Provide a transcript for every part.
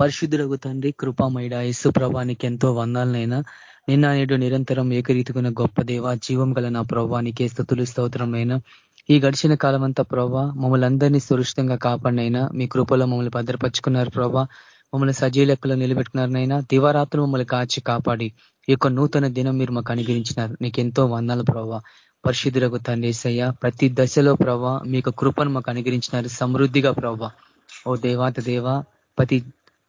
పరిశుద్ధులకు తండ్రి కృపామైడ యేసు ప్రభానికి ఎంతో వందాలనైనా. నిన్న నేడు నిరంతరం ఏకరీతికున్న గొప్ప దేవ జీవం గల నా ప్రభానికే స్థుతులు స్తోత్రమైనా ఈ గడిచిన కాలం అంతా ప్రభా మమ్మల్ని అందరినీ సురక్షితంగా కాపాడినైనా. మీ కృపలో మమ్మల్ని భద్రపరుచుకున్నారు ప్రభా. మమ్మల్ని సజీ లెక్కలో నిలబెట్టుకున్నారనైనా. దివారాత్రులు మమ్మల్ని కాచి కాపాడి. ఈ యొక్క నూతన దినం మీరు మాకు అనుగ్రహించినారు. నీకు ఎంతో వందాలు ప్రభా. పరిశుద్ధులకు తండ్రిసయ్య ప్రతి దశలో ప్రభా మీ కృపను మాకు అనుగ్రహించినారు. సమృద్ధిగా ప్రభా. ఓ దేవాత దేవ ప్రతి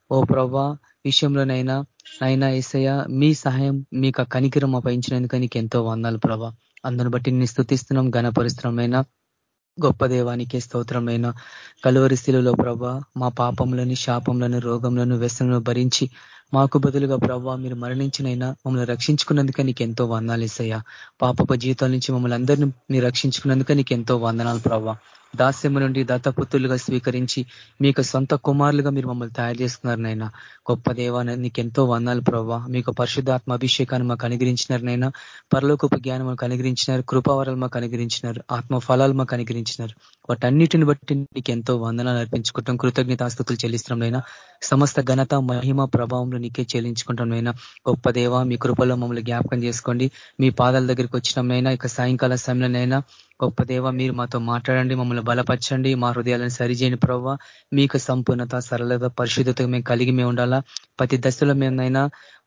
ఓ ప్రభా విషయంలోనైనా నైనా ఏసయ్య మీ సహాయం మీకు కనికిరం అపయించినందుకు నీకు ఎంతో వందాలు ప్రభా అందును బట్టి నేను స్థుతిస్తున్నాం ఘనపరిశ్రమైనా గొప్ప దేవానికే స్తోత్రమైన. కలువరి స్థితిలో ప్రభా మా పాపంలోని శాపంలోని రోగంలోని వ్యసనను భరించి మాకు బదులుగా ప్రభావ మీరు మరణించినైనా మమ్మల్ని రక్షించుకున్నందుక నీకు ఎంతో వందాలు ఇస్తాయా పాపపు జీవితాల నుంచి మమ్మల్ని అందరినీ మీరు రక్షించుకున్నందుక నీకు ఎంతో వందనాలు ప్రభా దాస్యము నుండి దత్తపుత్రులుగా స్వీకరించి మీకు సొంత కుమారులుగా మీరు మమ్మల్ని తయారు చేసుకున్నారు నైనా గొప్ప దేవాన్ని నీకు ఎంతో వందాలు ప్రభావ మీకు పరిశుద్ధాత్మ అభిషేకాన్ని మాకు అనుగ్రహించినారు నైనా పరలోకపు జ్ఞానం మాకు అనుగ్రహించినారు. కృపావరాలు మాకు అనుగ్రహించినారు. ఆత్మ ఫలాలు మాకు అనుగ్రహించినారు. వాటన్నిటిని బట్టి నీకు ఎంతో వందనాలు అర్పించుకుంటాం. కృతజ్ఞతాస్తుతులు నైనా సమస్త ఘనత మహిమ ప్రభావంలో నీకే చెల్లించుకుంటాం గొప్ప దేవ మీ కృపలో మమ్మల్ని జ్ఞాపకం చేసుకోండి. మీ పాదాల దగ్గరికి వచ్చినమైనా ఇక సాయంకాల సమయంలోనైనా గొప్ప దేవ మీరు మాతో మాట్లాడండి మమ్మల్ని బలపరచండి మా హృదయాలను సరిచేయని ప్రవ్వ. మీకు సంపూర్ణత సరళత పరిశుద్ధత మేము కలిగి మేము ఉండాలా? ప్రతి దశలో మేమైనా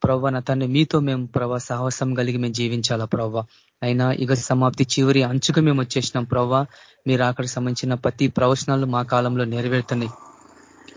ప్రవ్వ నా తండ్రి మీతో మేము ప్రవ సాహసం కలిగి మేము జీవించాలా ప్రవ్వ? అయినా ఇక సమాప్తి చివరి అంచుకు మేము వచ్చేసినాం ప్రవ్వ. మీరు అక్కడికి సంబంధించిన ప్రతి ప్రవచనాలు మా కాలంలో నెరవేరుతున్నాయి.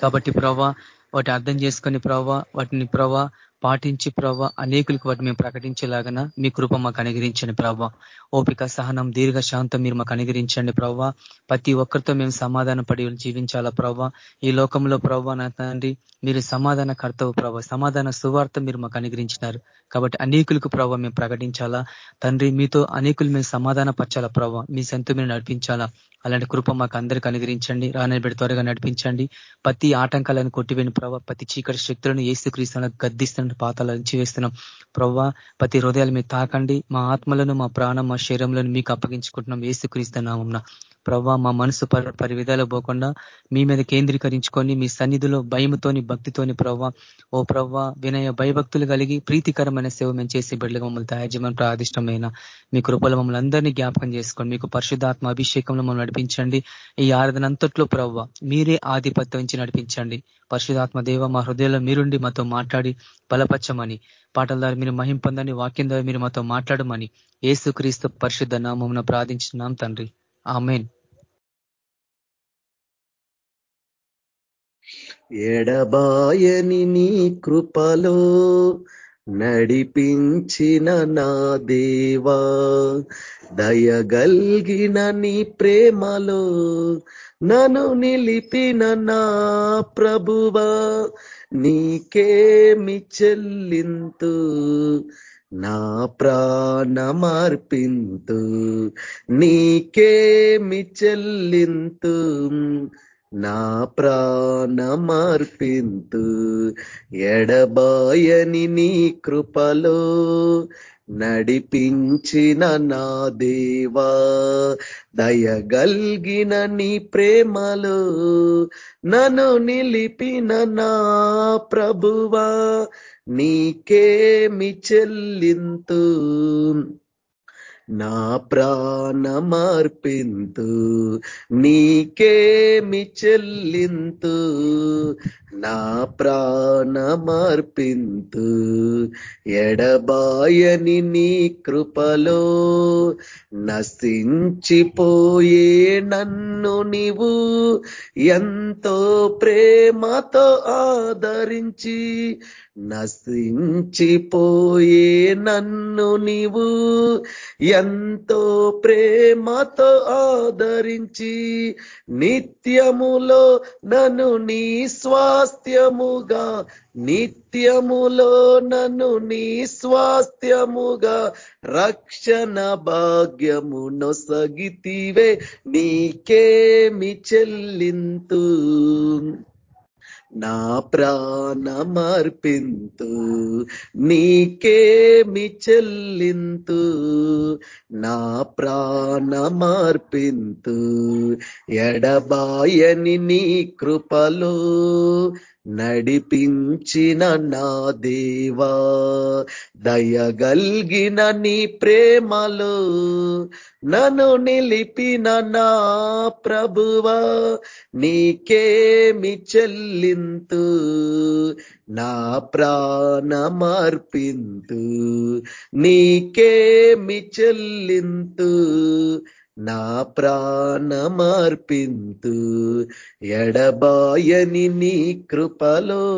కాబట్టి ప్రవ్వ వాటి అర్థం చేసుకొని ప్రవ్వ వాటిని ప్రవ్వ పాటించి ప్రవ్వ అనేకులకు వాటి మేము ప్రకటించేలాగన మీ కృప మాకు అనుగరించండి ప్రవ్వ ఓపిక సహనం దీర్ఘ శాంతం మీరు మాకు అనుగరించండి ప్రవ్వ ప్రతి ఒక్కరితో మేము సమాధాన పడి జీవించాలా ప్రవ్వ ఈ లోకంలో ప్రవ్వ నా తండ్రి మీరు సమాధాన కర్తవు ప్రభావ సమాధాన సువార్త మీరు మాకు అనుగ్రహించినారు. కాబట్టి అనేకులకు ప్రభావ మేము ప్రకటించాలా. తండ్రి మీతో అనేకులు మేము సమాధాన పరచాలా ప్రభావ మీ సంతు మీరు నడిపించాలా. అలాంటి కృప మాకు అందరికీ అనుగ్రహించండి. రానబెడి త్వరగా నడిపించండి. ప్రతి ఆటంకాలను కొట్టివేని ప్రభావ ప్రతి చీకటి శక్తులను ఏసుక్రీస్తున్న గద్దిస్తున్న పాతాలు అంచి వేస్తున్నాం. ప్రవ్వ ప్రతి హృదయాలు మీరు తాకండి. మా ఆత్మలను మా ప్రాణం మా శరీరంలో మీకు అప్పగించుకుంటున్నాం. ఏసుక్రీస్తున్నాం ప్రవ్వ మా మనసు పరి విధాలు పోకుండా మీ మీద కేంద్రీకరించుకొని మీ సన్నిధిలో భయముతోని భక్తితోని ప్రవ్వ ఓ ప్రవ్వ వినయ భయభక్తులు కలిగి ప్రీతికరమైన సేవ మేము చేసే బిడ్డగా మమ్మల్ని తయారు చేయమని ప్రాదిష్టమైన మీ కృపలు మమ్మల్ని అందరినీ జ్ఞాపకం చేసుకోండి. మీకు పరిశుద్ధాత్మ అభిషేకంలో మమ్మల్ని నడిపించండి. ఈ ఆరాధన అంతట్లో ప్రవ్వ మీరే ఆధిపత్యం నుంచి నడిపించండి. పరిశుధాత్మ దేవ మా హృదయంలో మీరుండి మాతో మాట్లాడి బలపచ్చమని పాటల ద్వారా మీరు మహింపొందని వాక్యం ద్వారా మీరు మాతో మాట్లాడమని ఏసు క్రీస్తు పరిశుద్ధ నామమున ప్రార్థించినాం తండ్రి. ఆమెన్. ఎడబాయని నీ కృపలో నడిపించిన నా దేవా. దయగల్గిన నీ ప్రేమలో నను నిలిపిన నా ప్రభువా. నీకేమి చెల్లింతు నా ప్రాణమర్పింతు. నీకేమి చెల్లింతు నా ప్రాణమర్పింతు ఎడబాయని నీ కృపలో నడిపించిన నా దేవా దయగల్గిన నీ ప్రేమలో నన్ను నిలిపిన నా ప్రభువా నీకేమి చెల్లింతు నా ప్రాణమార్పింతు నీకేమి చెల్లింతు? నా ప్రాణమార్పింతు ఎడబాయని నీ కృపలో నశించిపోయే నన్ను నీవు ఎంతో ప్రేమతో ఆదరించి నశించిపోయే నన్ను నీవు ఎంతో ప్రేమతో ఆదరించి నిత్యములో నన్ను నీ స్వాస్థ్యముగా నిత్యములో నన్ను నీ స్వాస్థ్యముగా రక్షణ భాగ్యము నొసగితివే నీకేమి చెల్లింతు. నా ప్రాణమర్పింతు నీకేమి చెల్లింతు నా ప్రాణమర్పింతు ఎడబాయని నీ కృపలో నడిపించిన నా దేవా దయగల్గిన నీ ప్రేమలో నన్ను నిలిపిన నా ప్రభువా నీకేమి చెల్లింతు నా ప్రాణమర్పింతు నీకేమి చెల్లింతు నా ప్రాణమార్పింతు ఎడబాయని నీ కృపలో.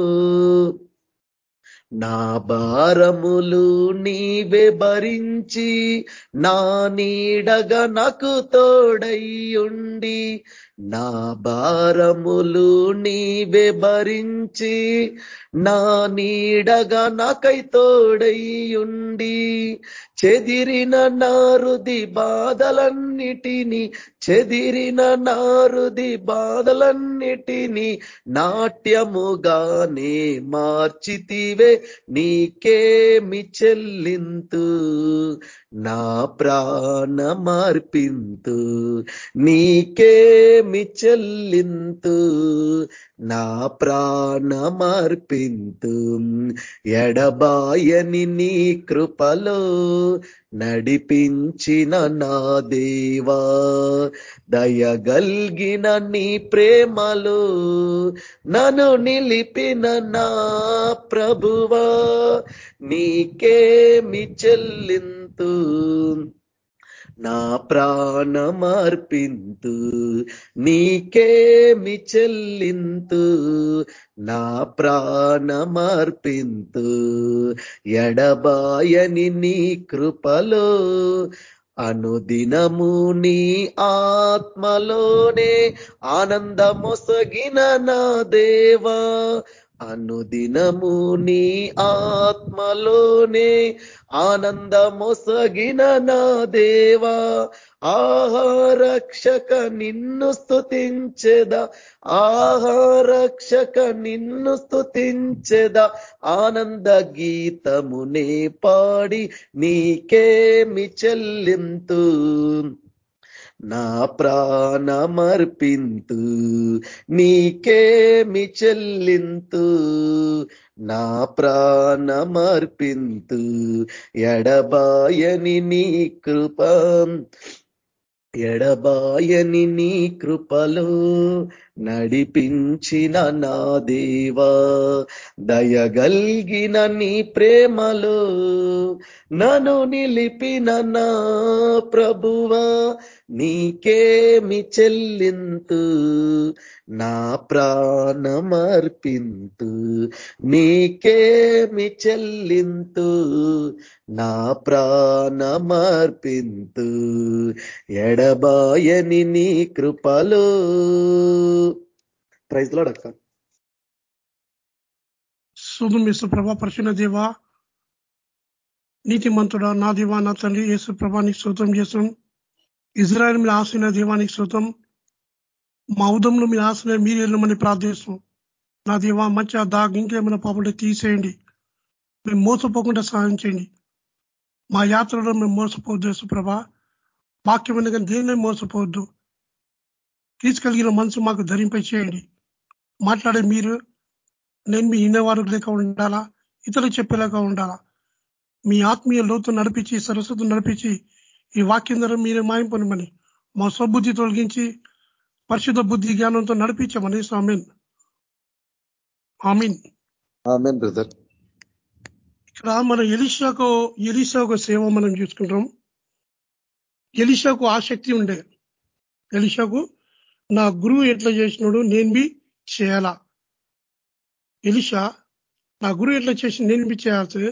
నా భారములు నీవే భరించి నా నీడగా నాకు తోడయ్యుండి. నా భారములు నీవే భరించి నా నీడగా నాకై తోడయ్యుండి. చెదిరిన నారుది బాధలన్నిటినీ చెదిరిన నారుది బాధలన్నిటినీ నాట్యముగానే మార్చితివే నీకేమి చెల్లింతు? నా ప్రాణమర్పింతు నీకేమి చెల్లింతు నా ప్రాణమర్పింతు ఎడబాయని నీ కృపలో నడిపించిన నా దేవా దయగల్గిన నీ ప్రేమలో నన్ను నిలిపిన నా ప్రభువా నీకేమి చెల్లింతు నా ప్రాణమర్పింతు. నీకేమి చెల్లింతు. నా ప్రాణమర్పింతు. ఎడబాయని నీ కృపలో. అనుదినము నీ ఆత్మలోనే ఆనందమొసగిన నా దేవా. అనుదినము నీ ఆత్మలోనే ఆనందమొసగిన నా దేవా. ఆహారక్షక నిన్ను స్థుతించెద ఆహారక్షక నిన్ను స్థుతించెద ఆనంద గీతమునే పాడి నీకేమి చెల్లింతు. నా ప్రాణమర్పింతు నీకేమి చెల్లింతు? నా ప్రాణమర్పింతు ఎడబాయని నీ కృప ఎడబాయని నీ కృపలో నడిపించిన నా దేవా దయగల్గిన నీ ప్రేమలో నను నిలిపిన నా ప్రభువా? నీకేమి చెల్లింతు? నా ప్రాణమర్పింతు. నీకేమి చెల్లింతు? నా ప్రాణమర్పింతు. ఎడబాయని నీ కృపలో. ప్రైజ్లో అక్క శుభం యేసు ప్రభా పరిశున దేవా. నీతి మంతుడా నా దేవా నా తండ్రి యేసు ప్రభానికి శోతం చేసాం ఇజ్రాయల్ మీద ఆసిన దీవానికి శోతం మా ఉదంలో మీ ఆసిన మీరు వెళ్ళమని ప్రార్థిస్తాం. నా దీవా మంచి దాగ్ ఇంకేమైనా పాపంటే తీసేయండి. మేము మోసపోకుండా సహాయం చేయండి. మా యాత్రలో మేము మోసపోవద్దు యేసుప్రభ వాక్యమైన కానీ దేన్నే మోసపోవద్దు. తీసుకెళ్ళిన మనసు మాకు ధరింపై చేయండి. మాట్లాడే మీరు నేను మీ ఇన్నవారు లేక ఉండాలా? ఇతరులు చెప్పేలాగా ఉండాలా? మీ ఆత్మీయ లోతు నడిపించి సరస్వతు నడిపించి ఈ వాక్యం ద్వారా మీరే మాయింపనిమని మా స్వబుద్ధి తొలగించి పరిశుద్ధ బుద్ధి జ్ఞానంతో నడిపించమని. ఆమెన్. ఆమీన్. Amen brother. ఇక్కడ మన ఎలిషాకు ఎలిషా ఒక సేవ మనం చూసుకుంటాం. ఎలిషాకు ఆసక్తి ఉండే. ఎలిషాకు నా గురువు ఎట్లా చేసినాడు నేను బి చేయాలా? ఎలిషా నా గురువు ఎట్లా చేసి నేను బి చేయాల్సి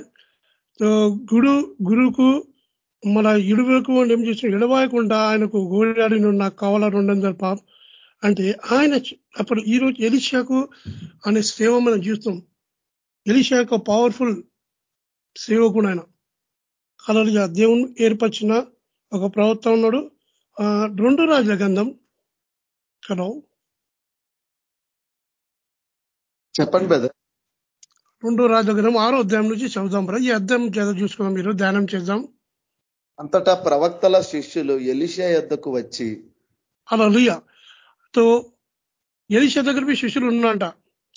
గుడు గురువుకు మన ఇడువకు ఏం చేసిన ఇడవాయకుండా ఆయనకు గోడాడిన నాకు కావాలా రెండు వందల పాప. అంటే ఆయన అప్పుడు ఈరోజు ఎలిషాకు అనే సేవ మనం చూస్తాం ఎలిషా యొక్క పవర్ఫుల్ సేవకుడు ఆయన. అలా దేవుని ఏర్పరిచిన ఒక ప్రవక్త ఉన్నాడు. రెండు రాజుల గంధం హలో. చెప్పండి బ్రదర్ రెండు రాజుల గంధం ఆరో అధ్యాయం నుంచి చదువుదాం బ్రదర్. ఈ అధ్యాయం చేత చూసుకుందాం మీరు ధ్యానం చేద్దాం. అంతటా ప్రవక్తల శిష్యులు ఎలిషా యొద్దకు వచ్చి అలా లుయ తో ఎలిషా దగ్గర శిష్యులు ఉన్నంట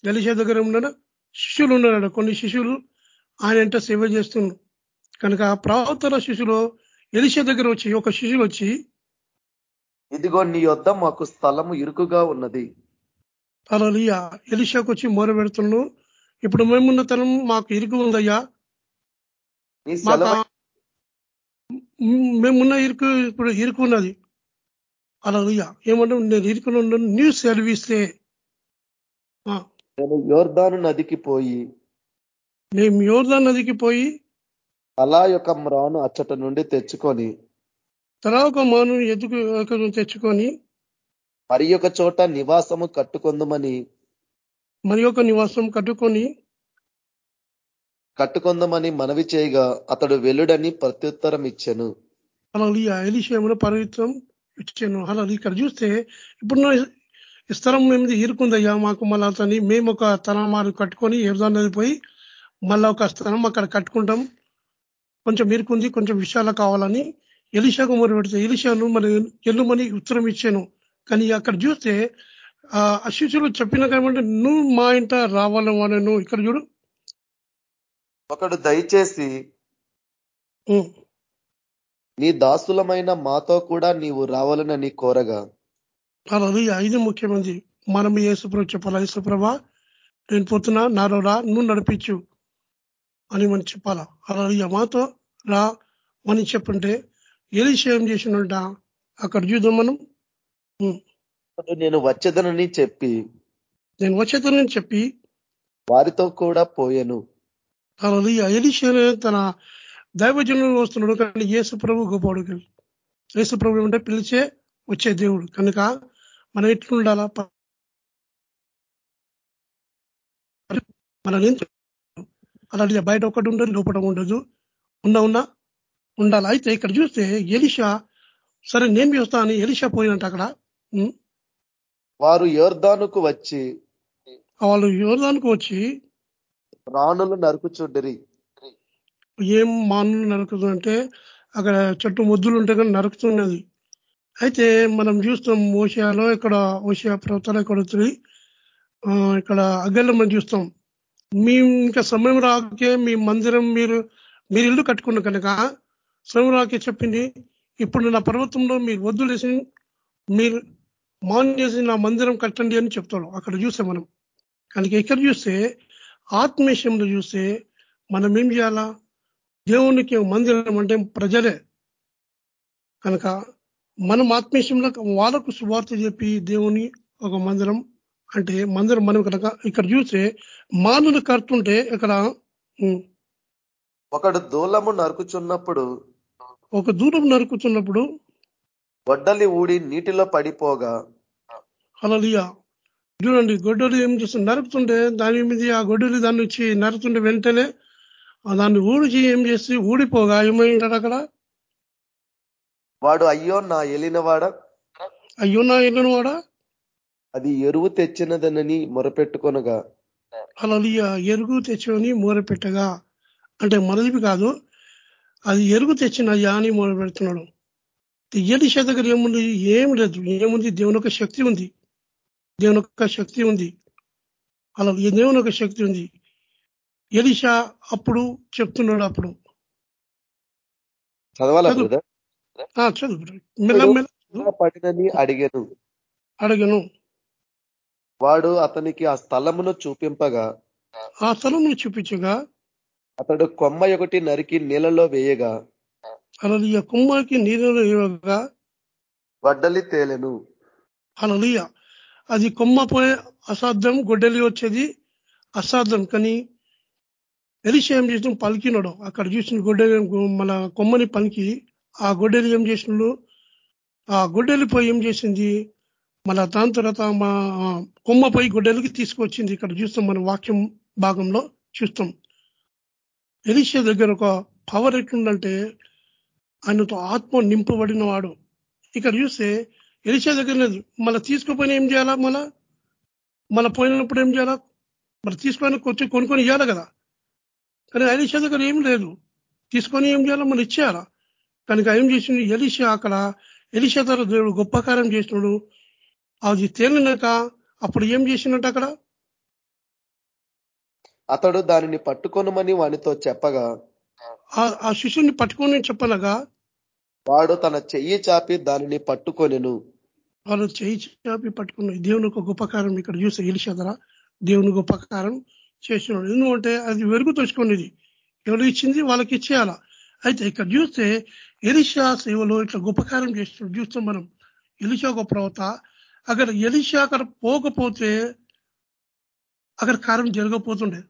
ఎలిషా దగ్గర ఉన్న శిష్యులు ఉన్నాడు కొన్ని శిష్యులు ఆయన ఎంట సేవ చేస్తున్నారు. కనుక ప్రవర్తన శిష్యులు ఎలిషా దగ్గర వచ్చి ఒక శిష్యులు వచ్చి ఇదిగో నీ యొద్ద మాకు స్థలము ఇరుకుగా ఉన్నది. అలా ఎలిషాకు వచ్చి మొర పెడుతున్నాను ఇప్పుడు మేమున్న తనం మాకు ఇరుకు ఉందయ్యా. మేమున్న ఇరుకు ఇప్పుడు ఇరుకు ఉన్నది. అలా ఏమంటే నేను ఇరుకులో ఉన్నాను న్యూ సర్వీసే నేను యోర్దాను నదికి పోయి మేము యోర్దా నదికి పోయి అలా యొక్క మ్రాను అచ్చట నుండి తెచ్చుకొని తర్వాత మాను ఎదుగు తెచ్చుకొని మరి ఒక చోట నివాసము కట్టుకొందమని మరి ఒక నివాసం కట్టుకొని కట్టుకొందమని మనవి చేయగా అతడు వెలుడని ప్రత్యుత్తరం ఇచ్చెను. అలా ఎలిషేమును పవిత్రం ఇచ్చాను. అలా ఇక్కడ చూస్తే ఇప్పుడు స్థలం ఏమిది ఇరుకుందయ్యా. మాకు మళ్ళీ అతని మేము ఒక తలమారు కట్టుకొని ఎరుదాన్నది పోయి మళ్ళీ ఒక స్థలం అక్కడ కట్టుకుంటాం. కొంచెం ఇరుకుంది కొంచెం విషయాలు కావాలని ఎలిషాకు మొరు పెడితే ఎలిషాను మరి ఎల్లుమని ఉత్తరం ఇచ్చాను. కానీ అక్కడ చూస్తే ఆ శిష్యులు చెప్పిన కాబట్టి నువ్వు మా ఇంట రావాలని నువ్వు ఇక్కడ చూడు. ఒకడు దయచేసి నీ దాసులమైన మాతో కూడా నీవు రావాలనని కోరగా. అలా ఇది ముఖ్యమంది మనం యేసుప్రభు చెప్పాలా? యేసుప్రభ నేను పోతున్నా నాలో రా నువ్వు నడిపించు అని మనం చెప్పాలా? అలా మాతో రా అని చెప్పుంటే ఎలిషా ఏం చేసినట్ట అక్కడ చూద్దాం మనం. నేను వచ్చేదనని చెప్పి నేను వచ్చేతనని చెప్పి వారితో కూడా పోయెను. అలా తన దైవజనులు వస్తున్నాడు కానీ యేసు ప్రభు గొప్పవాడు యేసు ప్రభు అంటే పిలిచే వచ్చే దేవుడు. కనుక మనం ఎట్లుండాలా? మనం ఏం అలాంటి బయట ఒకటి ఉండదు లోపల ఉండదు. ఉన్నా ఉన్నా ఉండాలి? అయితే ఇక్కడ చూస్తే ఎలిషా సరే నేను చూస్తా అని ఎలిషా పోయినట్టు అక్కడ. వారు యోర్దానుకు వచ్చి వాళ్ళు యోర్దానికి వచ్చి రాణులు నరుకుచుండిరి. ఏం మాను నరుకుతుందంటే అక్కడ చెట్టు ముద్దులు ఉంటే కానీ నరుకుతున్నది. అయితే మనం చూస్తాం ఓషియాలో ఇక్కడ ఓషియా వచ్చి ఆ, ఇక్కడ అగ్గల్లో మనం చూస్తాం. మీ ఇంకా సమయం రాకే మీ మందిరం మీరు మీరు ఇల్లు కట్టుకున్న కనుక సమయం రాకే చెప్పింది. ఇప్పుడు నా పర్వతంలో మీరు వద్దులేసి మీరు మాన్ చేసి నా మందిరం కట్టండి అని చెప్తాడు అక్కడ చూస్తే మనం. కనుక ఇక్కడ చూస్తే ఆత్మీయంలో చూస్తే మనం ఏం చేయాలా? దేవునికి మందిరం అంటే ప్రజలే. కనుక మనం ఆత్మీయంలో వాళ్ళకు సువార్త చెప్పి దేవుని ఒక మందిరం అంటే మందిరం మనం కనుక ఇక్కడ చూస్తే మానులు కడుతుంటే ఇక్కడ ఒకడు దూలము నరుకుచున్నప్పుడు ఒక దూరం నరుకుతున్నప్పుడు గొడ్డలి ఊడి నీటిలో పడిపోగా. అలలియా చూడండి గొడ్డలు ఏం చేస్తుంది? నరుకుతుంటే దాని మీద ఆ గొడ్డలి దాన్ని వచ్చి నరుకుతుంటే వెంటనే దాన్ని ఊడిచి ఏం చేసి ఊడిపోగా? ఏమైంటాడు అక్కడ? వాడు అయ్యో నా ఎలినవాడ? అయ్యో నా ఇల్లును వాడా అది ఎరువు తెచ్చినదనని మొరపెట్టుకొనగా. అలలియా ఎరుగు తెచ్చుకొని మూర పెట్టగా అంటే మనది కాదు అది ఎరుగు తెచ్చిన అయ్యా అని మూర పెడుతున్నాడు ఎలిషా దగ్గర ఏముంది? ఏం లేదు. ఏముంది? దేవుని యొక్క శక్తి ఉంది. దేవుని యొక్క శక్తి ఉంది. అలా దేవుని యొక్క శక్తి ఉంది? ఎలిషా అప్పుడు చెప్తున్నాడు అప్పుడు. పడినని అడిగాను. అడగను. వాడు అతనికి ఆ స్థలమును చూపింపగా ఆ స్థలం చూపించగా అతడు కొమ్మ ఒకటి నరికి నీళ్ళలో వేయగా అలలియ కుమ్మకి నీళ్ళలో ఇవ్వగా గొడ్డలి తేలెను. అలలియ అది కొమ్మ పోయే అసాధ్యం గొడ్డలి వచ్చేది అసాధ్యం. కానీ ఎలిషా ఏం చేసిన పలికినాడు. అక్కడ చూసిన గొడ్డలి మన కొమ్మని పలికి. ఆ గొడ్డలి ఏం చేసినాడు ఆ గొడ్డలి పోయి ఏం చేసింది? మన దాని తర్వాత మా కొమ్మ పోయి గొడ్డలికి తీసుకొచ్చింది. ఇక్కడ చూస్తాం మన వాక్యం భాగంలో చూస్తాం. ఎలిషా దగ్గర ఒక పవర్ ఎట్లుందంటే ఆయనతో ఆత్మ నింపబడిన వాడు ఇక్కడ చూస్తే ఎలిషా దగ్గర లేదు. మళ్ళీ తీసుకుపోయిన ఏం చేయాలా మళ్ళా? మళ్ళీ పోయినప్పుడు ఏం చేయాలా? మరి తీసుకొని వచ్చి కొనుక్కొని ఇవ్వాలి కదా? కానీ ఎలిషా దగ్గర ఏం లేదు. తీసుకొని ఏం చేయాలా? మళ్ళీ ఇచ్చేయాలా? కనుక ఏం చేసింది ఎలిషా అక్కడ ఎలిషా ద్వారా దేవుడు గొప్ప కార్యం చేసినాడు అది తేలినాక అప్పుడు ఏం చేసినట్టు అక్కడ? అతడు దానిని పట్టుకొనమని వానితో చెప్పగా ఆ శిష్యుని పట్టుకొని చెప్పనగా వాడు తన చెయ్యి చాపి దానిని పట్టుకొనెను. వాళ్ళు చెయ్యి చాపి పట్టుకున్న దేవుని ఒక గొప్పకారం ఇక్కడ చూస్తే గెలిచేదరా దేవుని గొప్పకారం చేసినాడు. ఎందుకంటే అది వెలుగు తెచ్చుకునేది ఎవరు ఇచ్చింది? వాళ్ళకి ఇచ్చేయాల. అయితే ఇక్కడ చూస్తే ఎలిషా సేవలో ఇట్లా గొప్పకారం చేస్తున్నాడు చూస్తాం మనం ఎలిషా ఒక ప్రవత అక్కడ ఎలిషా అక్కడ పోకపోతే అక్కడ కారం జరగకపోతుండే.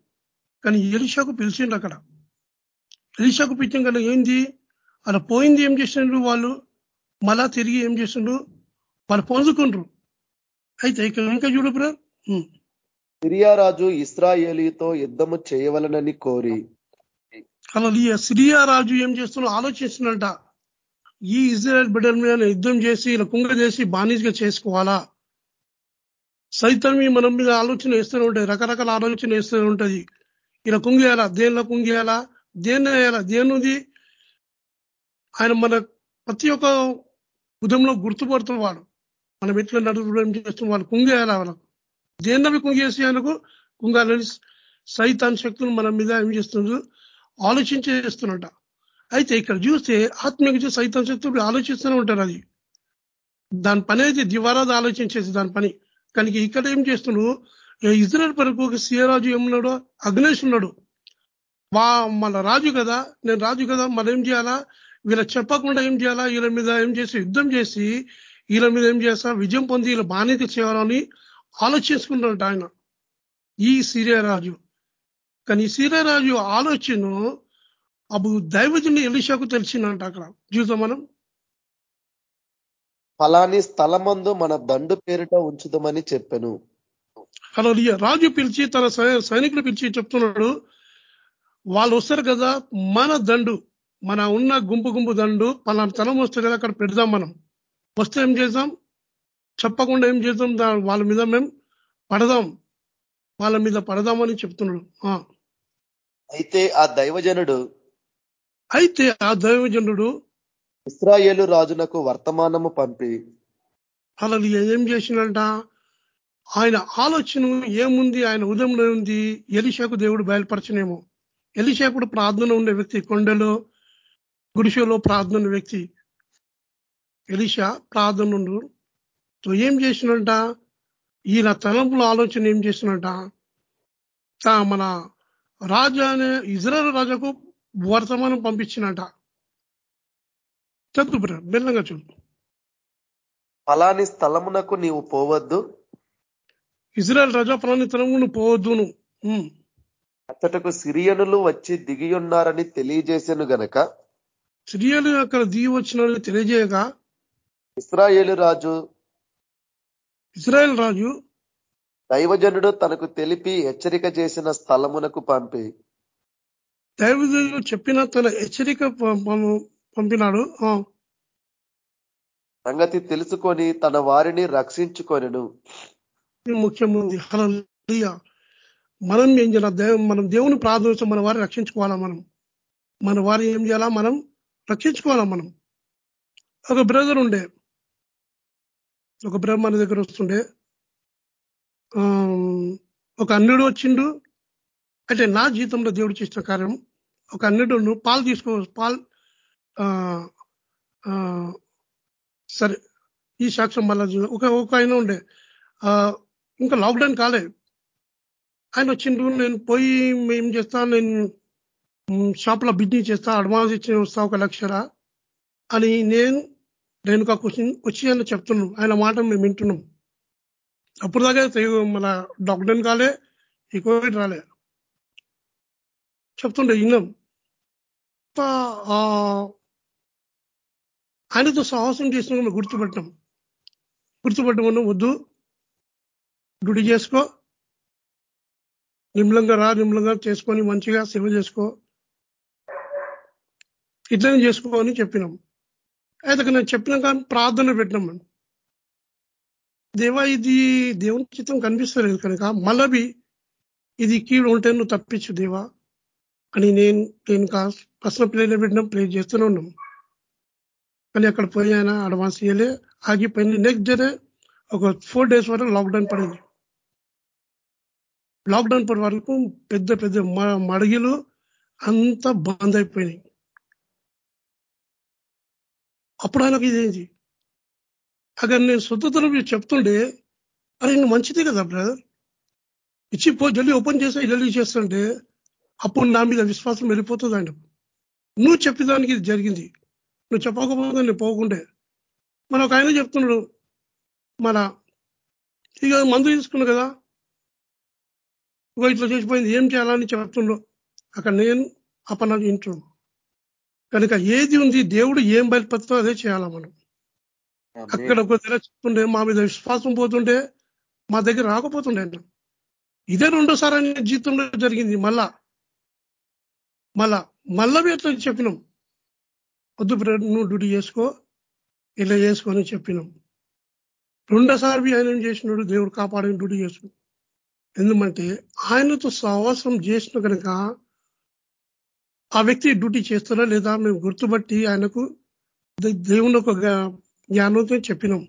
కానీ ఎలిషాకు పిలిచిండు అక్కడ. ఎలిషాకు పిలిచిన కదా ఏంది? అలా పోయింది ఏం చేసిండ్రు వాళ్ళు? మళ్ళా తిరిగి ఏం చేసిండ్రు వాళ్ళు పొందుకుండ్రు. అయితే ఇంకా చూడు బ్రో. సిరియారాజు ఇస్రాయేలీతో యుద్ధము చేయవలనని కోరి. అలా సిరియా రాజు ఏం చేస్తున్నా ఆలోచిస్తున్నట ఈ ఇజ్రాయల్ బిడ్డల మీద యుద్ధం చేసి ఇలా కుంగ చేసి బానిసగా చేసుకోవాలా? సైతం మనం మీద ఆలోచన వేస్తూనే ఉంటుంది. రకరకాల ఆలోచన వేస్తూనే ఉంటుంది. ఇలా కుంగేయాలా? దేనిలో కుంగేయాలా? దేన్ని వేయాలా దేనిది ఆయన మన ప్రతి ఒక్క ఉదంలో గుర్తుపడుతున్నవాడు మనం ఎట్లా నడుపుడం చేస్తున్న వాళ్ళు కుంగేయాలి వాళ్ళకు దేన్నవి కుంగేసి ఆయనకు కుంగాలని సైతాన్ శక్తులు మన మీద ఏం చేస్తున్నారు? ఆలోచించేస్తున్నట అయితే ఇక్కడ చూస్తే ఆత్మీయ సైతాన్ శక్తులు ఆలోచిస్తూనే ఉంటారు అది. దాని పని అయితే దివారాధ ఆలోచించేసి దాని పని. కానీ ఇక్కడ ఏం చేస్తున్నాడు ఇజ్రాయల్ పరకు ఒక సియరాజు ఏమున్నాడు? అగ్నేష్ ఉన్నాడు. వా మన రాజు కదా నేను రాజు కదా మనం ఏం చేయాలా? వీళ్ళ చెప్పకుండా ఏం చేయాలా? వీళ్ళ మీద ఏం చేసి యుద్ధం చేసి వీళ్ళ మీద ఏం చేస్తా? విజయం పొంది వీళ్ళ బాధ్యత చేయాలని ఆలోచించుకుంటాడు ఆయన. ఈ రాజు. కానీ రాజు ఆలోచన అప్పుడు దైవజుని ఎలిషాకు తెలిసిందంట అక్కడ. చూద్దాం మనం. ఫలాని స్థలమందు మన దండు పేరిట ఉంచుదామని చెప్పాను. అలా రాజు పిలిచి తన సైనికులు పిలిచి చెప్తున్నాడు. వాళ్ళు వస్తారు కదా మన దండు మన ఉన్న గుంపు గుంపు దండు పలానా తలం వస్తే కదా అక్కడ పెడదాం మనం. వస్తే ఏం చేద్దాం? చెప్పకుండా ఏం చేద్దాం? వాళ్ళ మీద మేము పడదాం. వాళ్ళ మీద పడదామని చెప్తున్నాడు. అయితే ఆ దైవజనుడు అయితే ఆ దైవజనుడు ఇస్రాయేలు రాజునకు వర్తమానము పంపి అలా ఏం చేసినట ఆయన ఆలోచన ఏముంది? ఆయన ఉదయంలో ఉంది ఎలిషాకు దేవుడు బయలుపరచనేమో. ఎలిషాకుడు ప్రార్థన ఉండే వ్యక్తి కొండలో గుడిసెలో ప్రార్థన వ్యక్తి. ఎలిషా ప్రార్థన ఉండు సో ఏం చేసినట? ఈయన తలంపుల ఆలోచన ఏం చేసినట? మన రాజా అనే ఇజ్రాయల్ రాజాకు వర్తమానం పంపించినట. చదువు బెల్లంగా చూడు. ఫలాని స్థలమునకు నీవు పోవద్దు. ఇజ్రాయల్ రాజా ఫలాని స్థలమును పోవద్దును. అచ్చటకు సిరియనులు వచ్చి దిగియున్నారని తెలియజేశాను గనక సిరియలు అక్కడ దిగి వచ్చిన తెలియజేయక ఇస్రాయేలు రాజు ఇజ్రాయెల్ రాజు దైవజనుడు తనకు తెలిపి హెచ్చరిక చేసిన స్థలమునకు పంపి. దైవజనుడు చెప్పిన తన హెచ్చరిక పంపినాడు. సంగతి తెలుసుకొని తన వారిని రక్షించుకొనిను. ముఖ్యమంది. మనం ఏం చేయాలి? మనం దేవుని ప్రార్థన మన వారిని రక్షించుకోవాలా మనం? మన వారి ఏం చేయాలా? మనం రక్షించుకోవాలా మనం? ఒక బ్రదర్ ఉండే. ఒక బ్రదర్ మన దగ్గర వస్తుండే. ఒక అన్నుడు వచ్చిండు. అంటే నా జీవితంలో దేవుడు చేసిన కార్యం ఒక అన్నిడు పాలు తీసుకో పాలు సరే ఈ సాక్ష్యం మళ్ళా ఒక ఒక ఆయన ఉండే. ఇంకా లాక్డౌన్ కాలేదు ఆయన వచ్చిండు నేను పోయి ఏం చేస్తాను నేను షాప్లో బిజినెస్ చేస్తా అడ్వాన్స్ ఇచ్చి వస్తా ఒక లక్షరా అని నేను నేను ఒక వచ్చి అని చెప్తున్నాం. ఆయన మాట మేము వింటున్నాం. అప్పుడు దాకా మన లాక్డౌన్ కాలే ఈ కోవిడ్ రాలే. చెప్తుండే విన్నాం. ఆయనతో సాహసం చేసిన గుర్తుపెట్టాం. గుర్తుపెట్టమన్నా వద్దు. డ్యూటీ చేసుకో. నిమ్లంగా రా నిమ్లంగా చేసుకొని మంచిగా సేవ చేసుకో. ఇట్లనే చేసుకో అని చెప్పినాం. అయితే నేను చెప్పినాక ప్రార్థన పెట్టినాం మనం. దేవా ఇది దేవుని చిత్రం కనిపిస్తలేదు కనుక మళ్ళీ ఇది కీడు ఉంటే నువ్వు తప్పించు దేవా అని నేను నేను ప్రశ్న ప్లేలో పెట్టినాం ప్లే చేస్తూనే ఉన్నాం. కానీ అక్కడ పోయాయన అడ్వాన్స్ ఇయ్యలే. ఆగిపోయింది. నెక్స్ట్ డే ఒక ఫోర్ డేస్ వరకు లాక్డౌన్ పడింది. లాక్డౌన్ పడి వరకు పెద్ద పెద్ద మడిగిలు అంతా బంద్ అయిపోయినాయి. అప్పుడు ఆయనకు ఇదేంటి? అక్కడ నేను శుద్ధతను చెప్తుంటే చెప్తుండే అరే నువ్వు మంచిదే కదా బ్రదర్? ఇచ్చి పో జల్లి ఓపెన్ చేసి జల్లి చేస్తుంటే అప్పుడు నా మీద విశ్వాసం వెళ్ళిపోతుంది ఆయన. నువ్వు చెప్పేదానికి ఇది జరిగింది. నువ్వు చెప్పకపోతే నేను పోకుండే. మన ఒక ఆయన చెప్తున్నాడు మన ఇక మందు తీసుకున్నాడు కదా ఇట్లా చేసిపోయింది. ఏం చేయాలని చెప్తుండ్రు. అక్కడ నేను అపన వింటున్నాను కనుక ఏది ఉంది దేవుడు ఏం బయలుపడుతుందో అదే చేయాలా మనం. అక్కడ ఒక దగ్గర చెప్తుండే మా మీద విశ్వాసం పోతుంటే మా దగ్గర రాకపోతుండే ఇదే రెండోసారి అని జీవితంలో జరిగింది. మళ్ళా మళ్ళా మళ్ళా ఎట్లా చెప్పినాం. వద్దు నువ్వు డ్యూటీ చేసుకో ఇలా చేసుకొని చెప్పినాం. రెండోసారి ఆయన చేసినాడు దేవుడు కాపాడని డ్యూటీ చేసుకో ఎందుకంటే ఆయనతో సహవాసం చేసిన కనుక ఆ వ్యక్తి డ్యూటీ చేస్తారా లేదా మేము గుర్తుపట్టి ఆయనకు దేవుని ఒక జ్ఞానంతో చెప్పినాం.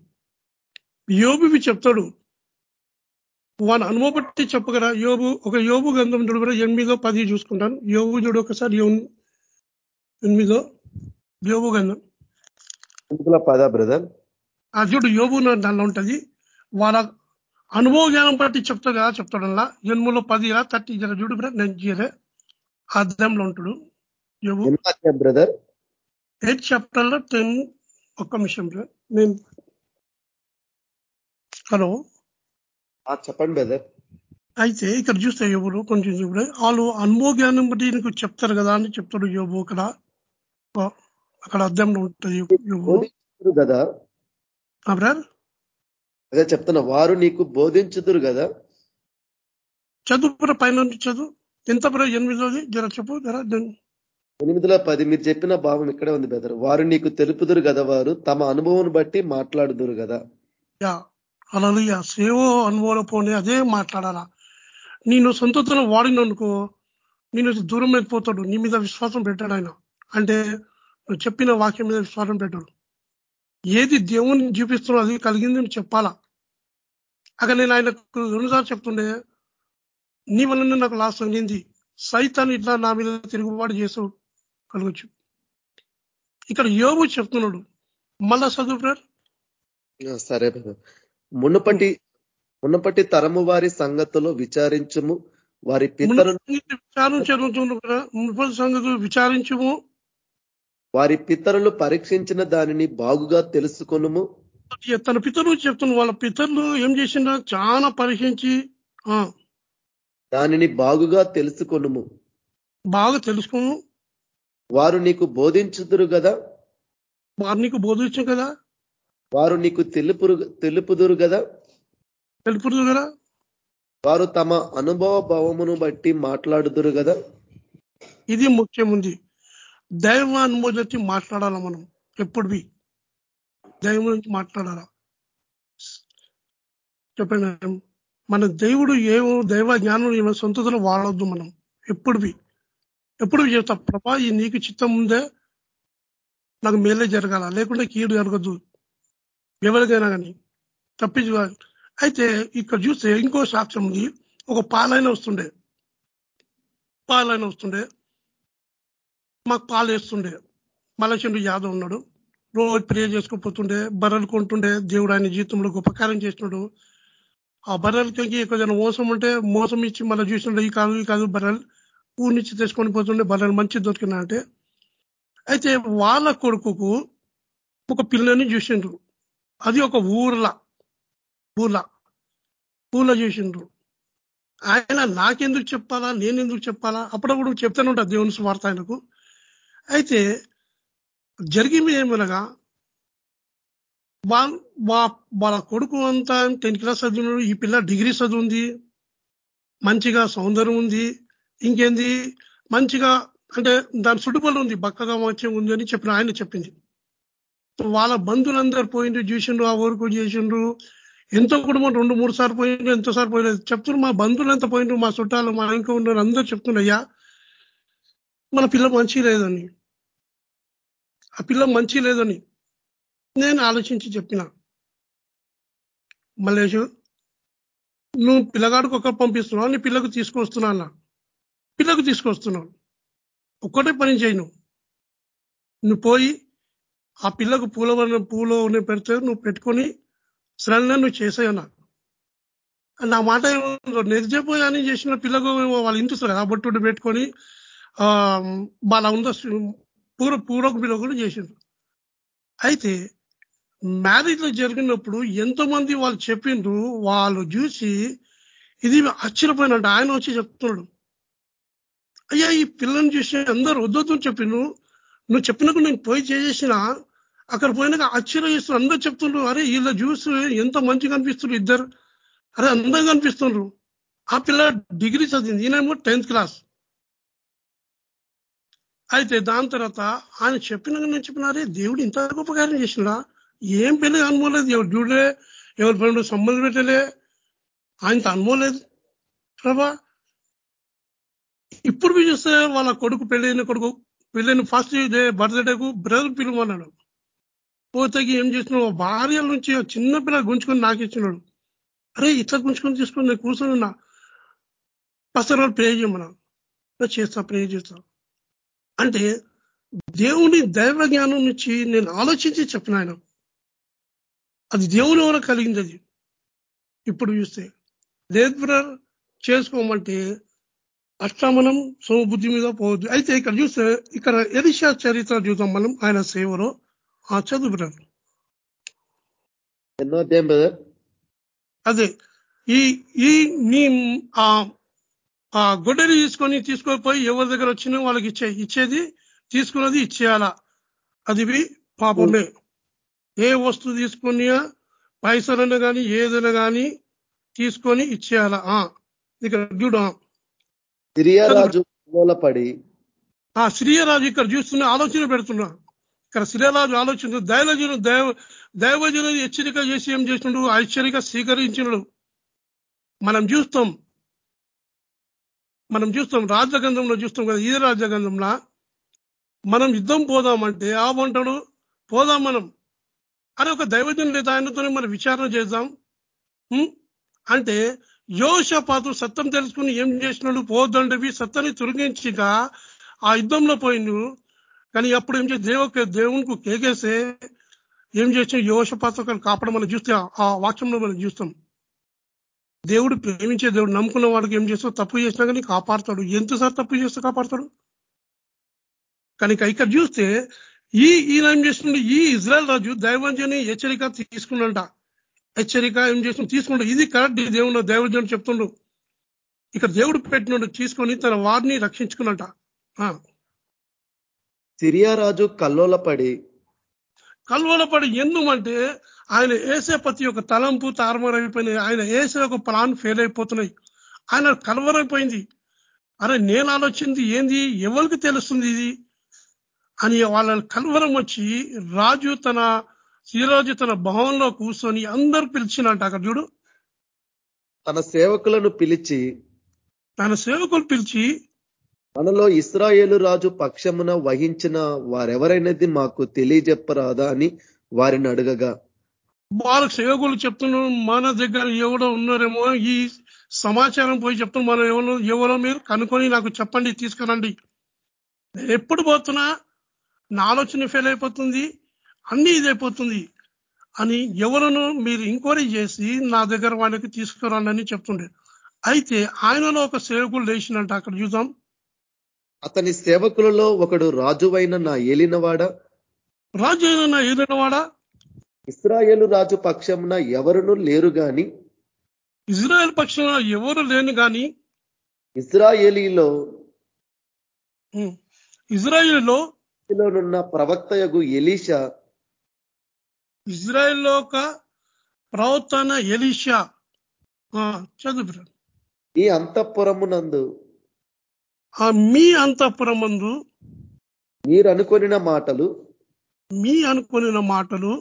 యోబువి చెప్తాడు. వాని అనుభవం బట్టి చెప్పగరా యోబు ఒక యోబు గంధం చూడగరా ఎనిమిదో పది చూసుకుంటాను. యోబు చూడు ఒకసారి ఎనిమిదో యోబు గంధం పదా బ్రదర్. ఆ చూడు యోబు దానిలో ఉంటది. వాళ్ళ అనుభవ జ్ఞానం బట్టి చెప్తా కదా చెప్తాడల్లా ఎనిమిదిలో పది థర్టీ జర చూడు బ్రదర్ నేను చేయలే. అర్థంలో ఉంటాడు. బ్రదర్? ఎయిత్ చాప్టర్లో టెన్ ఒక్క నిమిషం నేను హలో? చెప్పండి బ్రదర్. అయితే ఇక్కడ చూస్తే యోబులు కొంచెం చూపుడు వాళ్ళు అనుభవ జ్ఞానం బట్టి నీకు చెప్తారు కదా అని చెప్తాడు యోబు అక్కడ. అక్కడ అర్థంలో ఉంటుంది యోబు. కదా? బ్రదర్? అదే చెప్తున్నా వారు నీకు బోధించుదురు కదా? చదువు పైన చదువు. ఎంత బ్రో ఎనిమిదిలోది జర చెప్పు జర ఎనిమిదిలో పది మీరు చెప్పిన భావం ఇక్కడే ఉంది బెదర్ వారు నీకు తెలుపుదురు కదా వారు తమ అనుభవం బట్టి మాట్లాడుదురు కదా? అలా సేవో అనుభవం పోనీ అదే మాట్లాడాలా. నేను సొంతతను వాడిననుకో నేను దూరం అయిపోతాడు నీ మీద విశ్వాసం పెట్టాడు ఆయన. అంటే నువ్వు చెప్పిన వాక్యం మీద విశ్వాసం పెట్టాడు. ఏది దేవుని చూపిస్తున్నా అది కలిగింది చెప్పాలా? అక్కడ నేను ఆయనకు రెండుసార్లు చెప్తుండే నీ వలన నాకు లాస్ అయింది. సైతాన్ని ఇట్లా నా మీద తిరుగుబాటు చేసు కలగచ్చు. ఇక్కడ యోగు చెప్తున్నాడు. మళ్ళా చదువు సరే మునుపటి మునుపటి తరము వారి సంగతులు విచారించము. వారి పితరులు మునుపటి సంగతులు విచారించము. వారి పితరులు పరీక్షించిన దానిని బాగుగా తెలుసుకొనుము. తన పితరులు చెప్తున్న వాళ్ళ పితరులు ఏం చేసిండ చాలా పరీక్షించి దానిని బాగుగా తెలుసుకొనుము. బాగా తెలుసుకోను వారు నీకు బోధించుదురు కదా వారు నీకు బోధించు కదా వారు నీకు తెలుపురు తెలుపుదురు కదా తెలుపుదురు కదా వారు తమ అనుభవ భావమును బట్టి మాట్లాడుదురు కదా ఇది ముఖ్యముంది. దైవానుమోదం వచ్చి మాట్లాడాలా మనం? ఎప్పుడు దైవం నుంచి మాట్లాడాలా? చెప్పండి మన దేవుడు ఏమో దైవ జ్ఞానం ఏమో సొంతలో వాడొద్దు మనం. ఎప్పుడు ఎప్పుడు చెప్తా ప్రభా ఈ నీకు చిత్తం ఉందే నాకు మేలే జరగాల. లేకుంటే కీడు జరగద్దు ఎవరికైనా కానీ తప్పించు అయితే ఇక్కడ చూస్తే ఇంకో సాక్ష్యం ఉంది. ఒక పాలైన వస్తుండే. పాలైన వస్తుండే. మాకు పాలు వేస్తుండే. మలచండు యాదవ్ ఉన్నాడు. రోజు ప్రే చేసుకోపోతుండే బర్రెలు కొంటుండే. దేవుడు ఆయన జీవితంలో గొప్పకారం చేసినాడు. చేస్తున్నాడు ఆ బర్రెలకి ఎక్కువ మోసం ఉంటే మోసం ఇచ్చి మళ్ళీ చూసినాడు ఈ కాదు ఈ కాదు బర్రెలు ఊరి నుంచి తెచ్చుకొని పోతుండే బర్రెలు మంచి దొరికినాయంటే అయితే వాళ్ళ కొడుకుకు ఒక పిల్లని చూసిండ్రు. అది ఒక ఊర్ల ఊర్ల ఊర్లో చూసిండ్రు. ఆయన నాకెందుకు చెప్పాలా నేనెందుకు చెప్పాలా? అప్పుడప్పుడు చెప్తానుంటా దేవుని స్వార్థ ఆయనకు. అయితే జరిగింది ఏమనగా వాళ్ళ కొడుకు అంతా టెన్త్ క్లాస్ చదివినాడు ఈ పిల్ల డిగ్రీ చదువుంది మంచిగా సౌందర్యం ఉంది ఇంకేంది మంచిగా అంటే దాని చుట్టుపక్కల ఉంది బక్కగా మంచిగా ఉంది అని చెప్పిన ఆయన చెప్పింది. వాళ్ళ బంధువులందరూ పోయిండ్రు చూసిండ్రు ఆ ఊరుకు చేసిండ్రు. ఎంతో కుటుంబం రెండు మూడు సార్లు పోయిండ్రు ఎంతో సార్లు పోయినది చెప్తున్నారు మా బంధువులు ఎంత పోయిండ్రు మా చుట్టాలు మా ఇంకా ఉన్నారు అందరూ చెప్తున్నాయ్యా మన పిల్ల మంచి లేదని. ఆ పిల్ల మంచి లేదని నేను ఆలోచించి చెప్పిన. మల్లేషు నువ్వు పిల్లగాడికి ఒకరు పంపిస్తున్నావు నీ పిల్లకు తీసుకొస్తున్నా అన్న. పిల్లకు తీసుకొస్తున్నావు. ఒక్కటే పని చేయను నువ్వు. పోయి ఆ పిల్లకు పూల పూలో పెడితే నువ్వు పెట్టుకొని సరళ నువ్వు చేసాయన్నా నా మాట నిర్జపోయాని చేసిన పిల్లకు వాళ్ళు ఇంటిస్తారు ఆ బొట్టుడు పెట్టుకొని బాగా ఉందో పూర్వ పూర్వక పిల్లలు చేసిండ్రు. అయితే మ్యారేజ్లో జరిగినప్పుడు ఎంతో మంది వాళ్ళు చెప్పిండ్రు వాళ్ళు చూసి ఇది ఆశ్చర్యపోయినట్టు ఆయన వచ్చి చెప్తున్నాడు. అయ్యా ఈ పిల్లని చూసి అందరూ వద్దొద్దు చెప్పిండ్రు. నువ్వు చెప్పినప్పుడు నేను పోయి చేసేసిన అక్కడ పోయినాక ఆశ్చర్యం చేస్తున్నారు. అందరూ చెప్తుండ్రు అరే వీళ్ళ చూసి ఎంత మంచిగా అనిపిస్తుండ్రు ఇద్దరు. అరే అందంగా కనిపిస్తుండ్రు. ఆ పిల్ల డిగ్రీ చదివింది ఈయనేమో టెన్త్ క్లాస్. అయితే దాని తర్వాత ఆయన చెప్పిన నేను చెప్పినారే దేవుడు ఇంత గొప్ప కార్యం చేసినా ఏం పెళ్ళి అనుకోలేదు ఎవరు చూడలే ఎవరి ఫ్రెండ్ సంబంధం పెట్టలే. ఆయనతో అనుకోలేదు ప్రభా ఇప్పుడు మీరు చూస్తే వాళ్ళ కొడుకు పెళ్ళైన కొడుకు పెళ్ళైన ఫస్ట్ డే బర్త్డేకు బ్రదర్ పిలువన్నాడు పోతే ఏం చేసినాడు భార్య నుంచి చిన్న పిల్ల గుంజుకొని నాకు ఇచ్చినాడు. అరే ఇట్లా గుంజుకొని తీసుకొని నేను కూర్చొని ఉన్నా. పసరు ప్రే చేయమన్నా చేస్తా ప్రే చేస్తా. అంటే దేవుని దైవ జ్ఞానం నుంచి నేను ఆలోచించి చెప్పిన ఆయన. అది దేవుని వల్ల కలిగింది అది ఇప్పుడు చూస్తే లేదు చేసుకోమంటే అష్టామనం సోమబుద్ధి మీద పోవద్దు. అయితే ఇక్కడ చూస్తే ఇక్కడ ఎరిషా చరిత్ర చూద్దాం మనం ఆయన సేవలో ఆ చదువు అదే ఈ ఈ నీ ఆ గొడ్డలి తీసుకొని తీసుకొని ఎవరి దగ్గర వచ్చినా వాళ్ళకి ఇచ్చే ఇచ్చేది తీసుకున్నది ఇచ్చేయాలా. అది పాపమే. ఏ వస్తువు తీసుకుని పైసలైనా కానీ ఏదైనా కానీ తీసుకొని ఇచ్చేయాలా. ఇక్కడ చూడు సిరియారాజు పడి ఆ శ్రీయరాజు ఇక్కడ చూస్తున్న ఆలోచన పెడుతున్నా. ఇక్కడ శ్రీయరాజు ఆలోచన దైవజను దైవ దైవజను హెచ్చరిక చేసి ఏం చేసినాడు హెచ్చరిక స్వీకరించినడు. మనం చూస్తాం. మనం చూస్తాం రాజగంధంలో చూస్తాం కదా ఈ రాజగంధంలో. మనం యుద్ధం పోదామంటే ఆ వంటడు పోదాం మనం. అని ఒక దైవజన్ లేదా ఆయనతోనే మనం విచారణ చేద్దాం. అంటే యోషపాతు సత్యం తెలుసుకుని ఏం చేసినాడు? పోదండవి సత్తాన్ని తొలగించిగా ఆ యుద్ధంలో పోయిండు. కానీ అప్పుడు ఏం చేసి దేవ దేవునికి కేకేసే ఏం చేసిన యోషపాత్ర కాపడం మనం చూస్తే ఆ వాక్యంలో మనం చూస్తాం. దేవుడు ప్రేమించే దేవుడు నమ్ముకున్న వాడికి ఏం చేస్తావు తప్పు చేసినా కానీ కాపాడతాడు. ఎంతసారి తప్పు చేస్తే కాపాడతాడు? కనుక ఇక్కడ చూస్తే ఈ ఈయన ఏం చేస్తుండే? ఈ ఇజ్రాయల్ రాజు దైవంజని హెచ్చరిక తీసుకున్నట హెచ్చరిక ఏం చేస్తుంది తీసుకుంటా ఇది కరెక్ట్. దేవుడు దైవజనుడు చెప్తుండు. ఇక్కడ దేవుడు పెట్టినట్టు తీసుకొని తన వారిని రక్షించుకున్నట సిరియా రాజు కల్లోల పడి కల్లోల పడి ఎందుమంటే ఆయన ఏసే ప్రతి ఒక్క తలంపు తారమరైపోయినాయి ఆయన ఏసే ఒక ప్లాన్ ఫెయిల్ అయిపోతున్నాయి. ఆయన కలవరైపోయింది అరే నేను ఆలోచింది ఏంది? ఎవరికి తెలుస్తుంది ఇది? అని వాళ్ళ కలవరం వచ్చి రాజు తన శ్రీరాజు తన భవన్లో కూర్చొని అందరు పిలిచినట్ట అక్కడ చూడు. తన సేవకులను పిలిచి తన సేవకులు పిలిచి మనలో ఇస్రాయేలు రాజు పక్షమున వహించిన వారెవరైనది మాకు తెలియజెప్పరాదా అని వారిని అడగగా. వాళ్ళకి సేవకులు చెప్తున్నారు మన దగ్గర ఎవడో ఉన్నారేమో ఈ సమాచారం పోయి చెప్తున్నారు. మనం ఎవరో ఎవరో మీరు కనుక్కొని నాకు చెప్పండి తీసుకురండి. ఎప్పుడు పోతున్నా నా ఆలోచన ఫెయిల్ అయిపోతుంది అన్ని ఇదైపోతుంది అని ఎవరను మీరు ఎంక్వైరీ చేసి నా దగ్గర వాళ్ళకి తీసుకురండి చెప్తుండే. అయితే ఆయనలో ఒక సేవకులు లేచినట్టు అక్కడ చూద్దాం. అతని సేవకులలో ఒకడు రాజువైన నా ఏలినవాడ? రాజు అయిన నా ఏలినవాడా? ఇస్రాయేలు రాజు పక్షమున ఎవరును లేరు గాని ఇజ్రాయెల్ పక్షంలో ఎవరు లేని గాని ఇజ్రాయేలీలో ఇజ్రాయేల్లో నున్న ప్రవక్తయగు ఎలీషా ఇజ్రాయెల్లో ఒక ప్రవర్తన ఎలీషా. చదువు ఈ అంతఃపురమునందు మీ అంతఃపురమందు మీరు అనుకొనిన మాటలు మీ అనుకొనిన మాటలు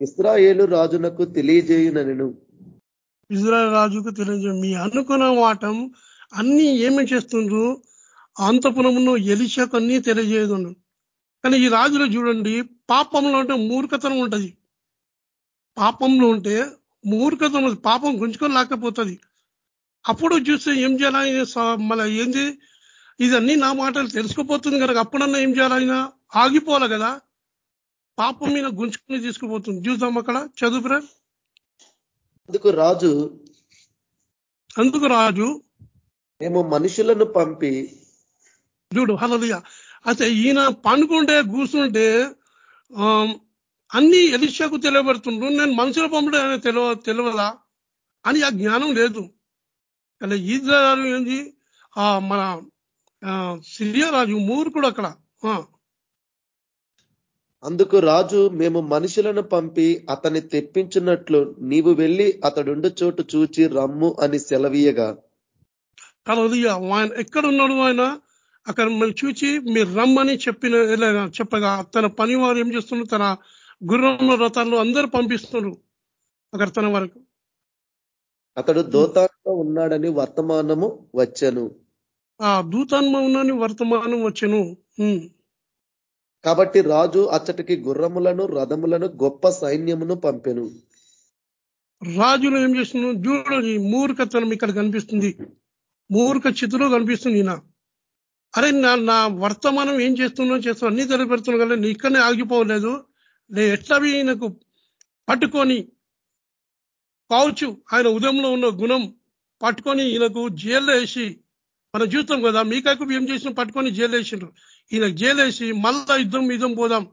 ఇస్రాయేలు రాజునకు తెలియజేయునను. ఇజ్రాయల్ రాజుకు తెలియజే మీ అనుకున్న వాటం అన్ని ఏమి చేస్తుండ్రు? అంతపురమును ఎలిషకు అన్ని తెలియజేయదు కానీ ఈ రాజులు చూడండి పాపంలో ఉంటే మూర్ఖతనం ఉంటుంది. పాపంలో ఉంటే మూర్ఖతనం పాపం గుంజుకొని లేకపోతుంది అప్పుడు చూస్తే ఏం చేయాలి మళ్ళీ ఏంది? ఇదన్నీ నా మాటలు తెలుసుకోపోతుంది కనుక అప్పుడన్నా ఏం చేయాలైనా ఆగిపోవాలి కదా. పాపం మీద గుంజుకుని తీసుకుపోతుంది. చూద్దాం అక్కడ. చదువురా అందుకు రాజు అందుకు రాజు మేము మనుషులను పంపి చూడు హలలియ అయితే ఈయన పండుకుంటే కూర్చుంటే అన్ని ఎలిషాకు తెలియబడుతుండ్రు. నేను మనుషుల పంపడం తెలియ తెలియదా అని ఆ జ్ఞానం లేదు. కానీ ఈజారు ఏంది? ఆ మన సిరియా రాజు మూర్ఖుడు అక్కడ. అందుకు రాజు మేము మనుషులను పంపి అతన్ని తెప్పించినట్లు నీవు వెళ్ళి అతడుండు చోటు చూచి రమ్ము అని సెలవీయగా. ఆయన ఎక్కడ ఉన్నాడు ఆయన? అక్కడ మేము చూచి మీరు రమ్మని చెప్పిన చెప్పగా తన పని వారు ఏం చేస్తున్నారు? తన గుర్రం రథాలు అందరూ పంపిస్తున్నారు. అక్కడ తన వరకు. అతడు దోతాన్లో ఉన్నాడని వర్తమానము వచ్చను. ఆ దూతాన్మ ఉన్నాని వర్తమానం వచ్చను. కాబట్టి రాజు అచ్చటికి గుర్రములను రథములను గొప్ప సైన్యమును పంపెను. రాజులు ఏం చేస్తున్నావు చూడండి మూర్ఖతనం ఇక్కడ కనిపిస్తుంది. మూర్ఖ చితులు కనిపిస్తుంది ఈయన. అరే నా నా వర్తమానం ఏం చేస్తున్నావు చేస్తున్నా అన్ని తెలియపెడుతున్నావు కదా నీ ఇక్కడనే ఆగిపోలేదు. నేను ఎట్లా ఈయనకు పట్టుకొని కావచ్చు? ఆయన ఉదయంలో ఉన్న గుణం పట్టుకొని ఈయనకు జైల్లో వేసి మనం చూస్తాం కదా మీకాకు ఏం చేసిన పట్టుకొని జైలు వేసిండ్రు ఈయన జైలు వేసి మళ్ళా యుద్ధం యుద్ధం పోదాం.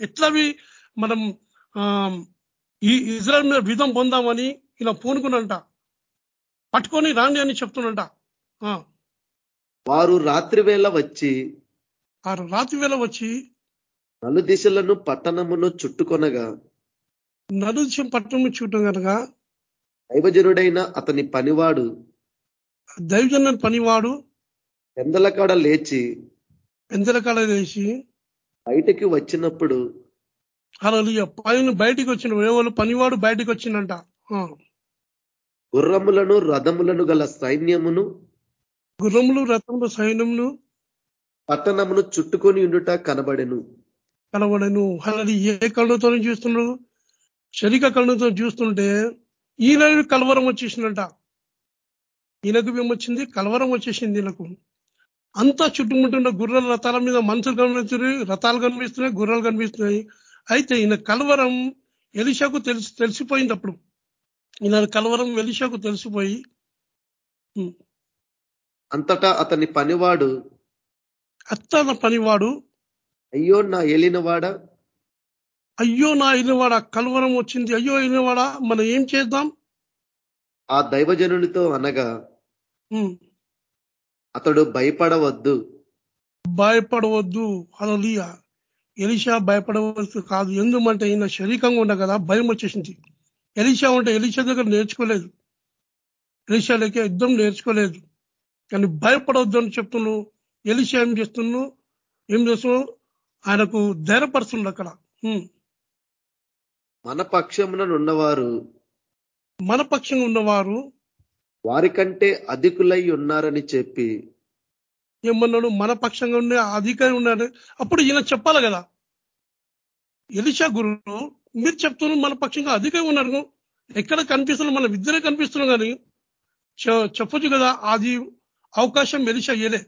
ఎట్లవి మనం ఈ ఇజ్రాయల్ మీద విధం పొందామని ఇలా పూనుకున్నంట. పట్టుకొని రాండి అని చెప్తున్నంట. వారు రాత్రి వేళ వచ్చి వారు రాత్రి వేళ వచ్చి నలు దిశలను పట్టణమును చుట్టుకొనగా నలు దిశ పట్టణము చుట్టం కనుక దైవజనుడైన అతని పనివాడు దైవజన పనివాడు పెందల కాడ లేచి పెందల కాడ లేచి బయటికి వచ్చినప్పుడు అలా పైన బయటికి వచ్చిన ఎవరు పనివాడు బయటికి వచ్చిందంట గుర్రములను రథములను గల సైన్యమును గుర్రములు రథములు సైన్యమును పట్టణమును చుట్టుకొని ఉండుట కనబడెను. కనబడను. అలాది ఏ కళ్ళతో చూస్తున్నాడు శరీర కళ్ళతో చూస్తుంటే ఈయన కలవరం వచ్చేసిందంట. ఈయనకు ఏమొచ్చింది కలవరం వచ్చేసింది ఈయనకు. అంతా చుట్టుముట్టున్న గుర్రాల రథాల మీద మనుషులు కనిపిస్తున్నాయి రథాలు కనిపిస్తున్నాయి గుర్రాలు కనిపిస్తున్నాయి. అయితే ఈయన కలవరం ఎలిషాకు తెలిసి తెలిసిపోయింది అప్పుడు. ఈయన కలవరం ఎలిషాకు తెలిసిపోయి అంతటా అతని పనివాడు అత్తన పనివాడు అయ్యో నా ఏలినవాడ? అయ్యో నా ఇలినవాడ కలవరం వచ్చింది అయ్యో ఇలినవాడ మనం ఏం చేద్దాం? ఆ దైవజనునితో అనగా అతడు భయపడవద్దు. భయపడవద్దు. అలలియ ఎలిషా భయపడవద్దు కాదు. ఎందుమంటే ఈయన శరీరంగా ఉండ కదా భయం వచ్చేసింది. ఎలిషా ఉంటే ఎలిషా దగ్గర నేర్చుకోలేదు. ఎలిషా లేక యుద్ధం నేర్చుకోలేదు. కానీ భయపడవద్దు అని చెప్తున్నావు ఎలిషా ఏం చేస్తున్నావు ఏం చేస్తున్నావు ఆయనకు ధైర్యపరుస్తుంది అక్కడ. మన పక్షమున ఉన్నవారు మన పక్షంగా ఉన్నవారు వారికంటే అధికులై ఉన్నారని చెప్పి ఏమన్నాడు? మన పక్షంగా ఉండే అధికారి ఉన్నాడు. అప్పుడు ఈయన చెప్పాలి కదా. ఎలిషా గురువు మీరు చెప్తున్నారు మన పక్షంగా అధికంగా ఉన్నారు ఎక్కడ కనిపిస్తున్నారు? మన ఇద్దరే కనిపిస్తున్నాం కానీ చెప్పొచ్చు కదా. అది అవకాశం ఎలిషా ఇయలే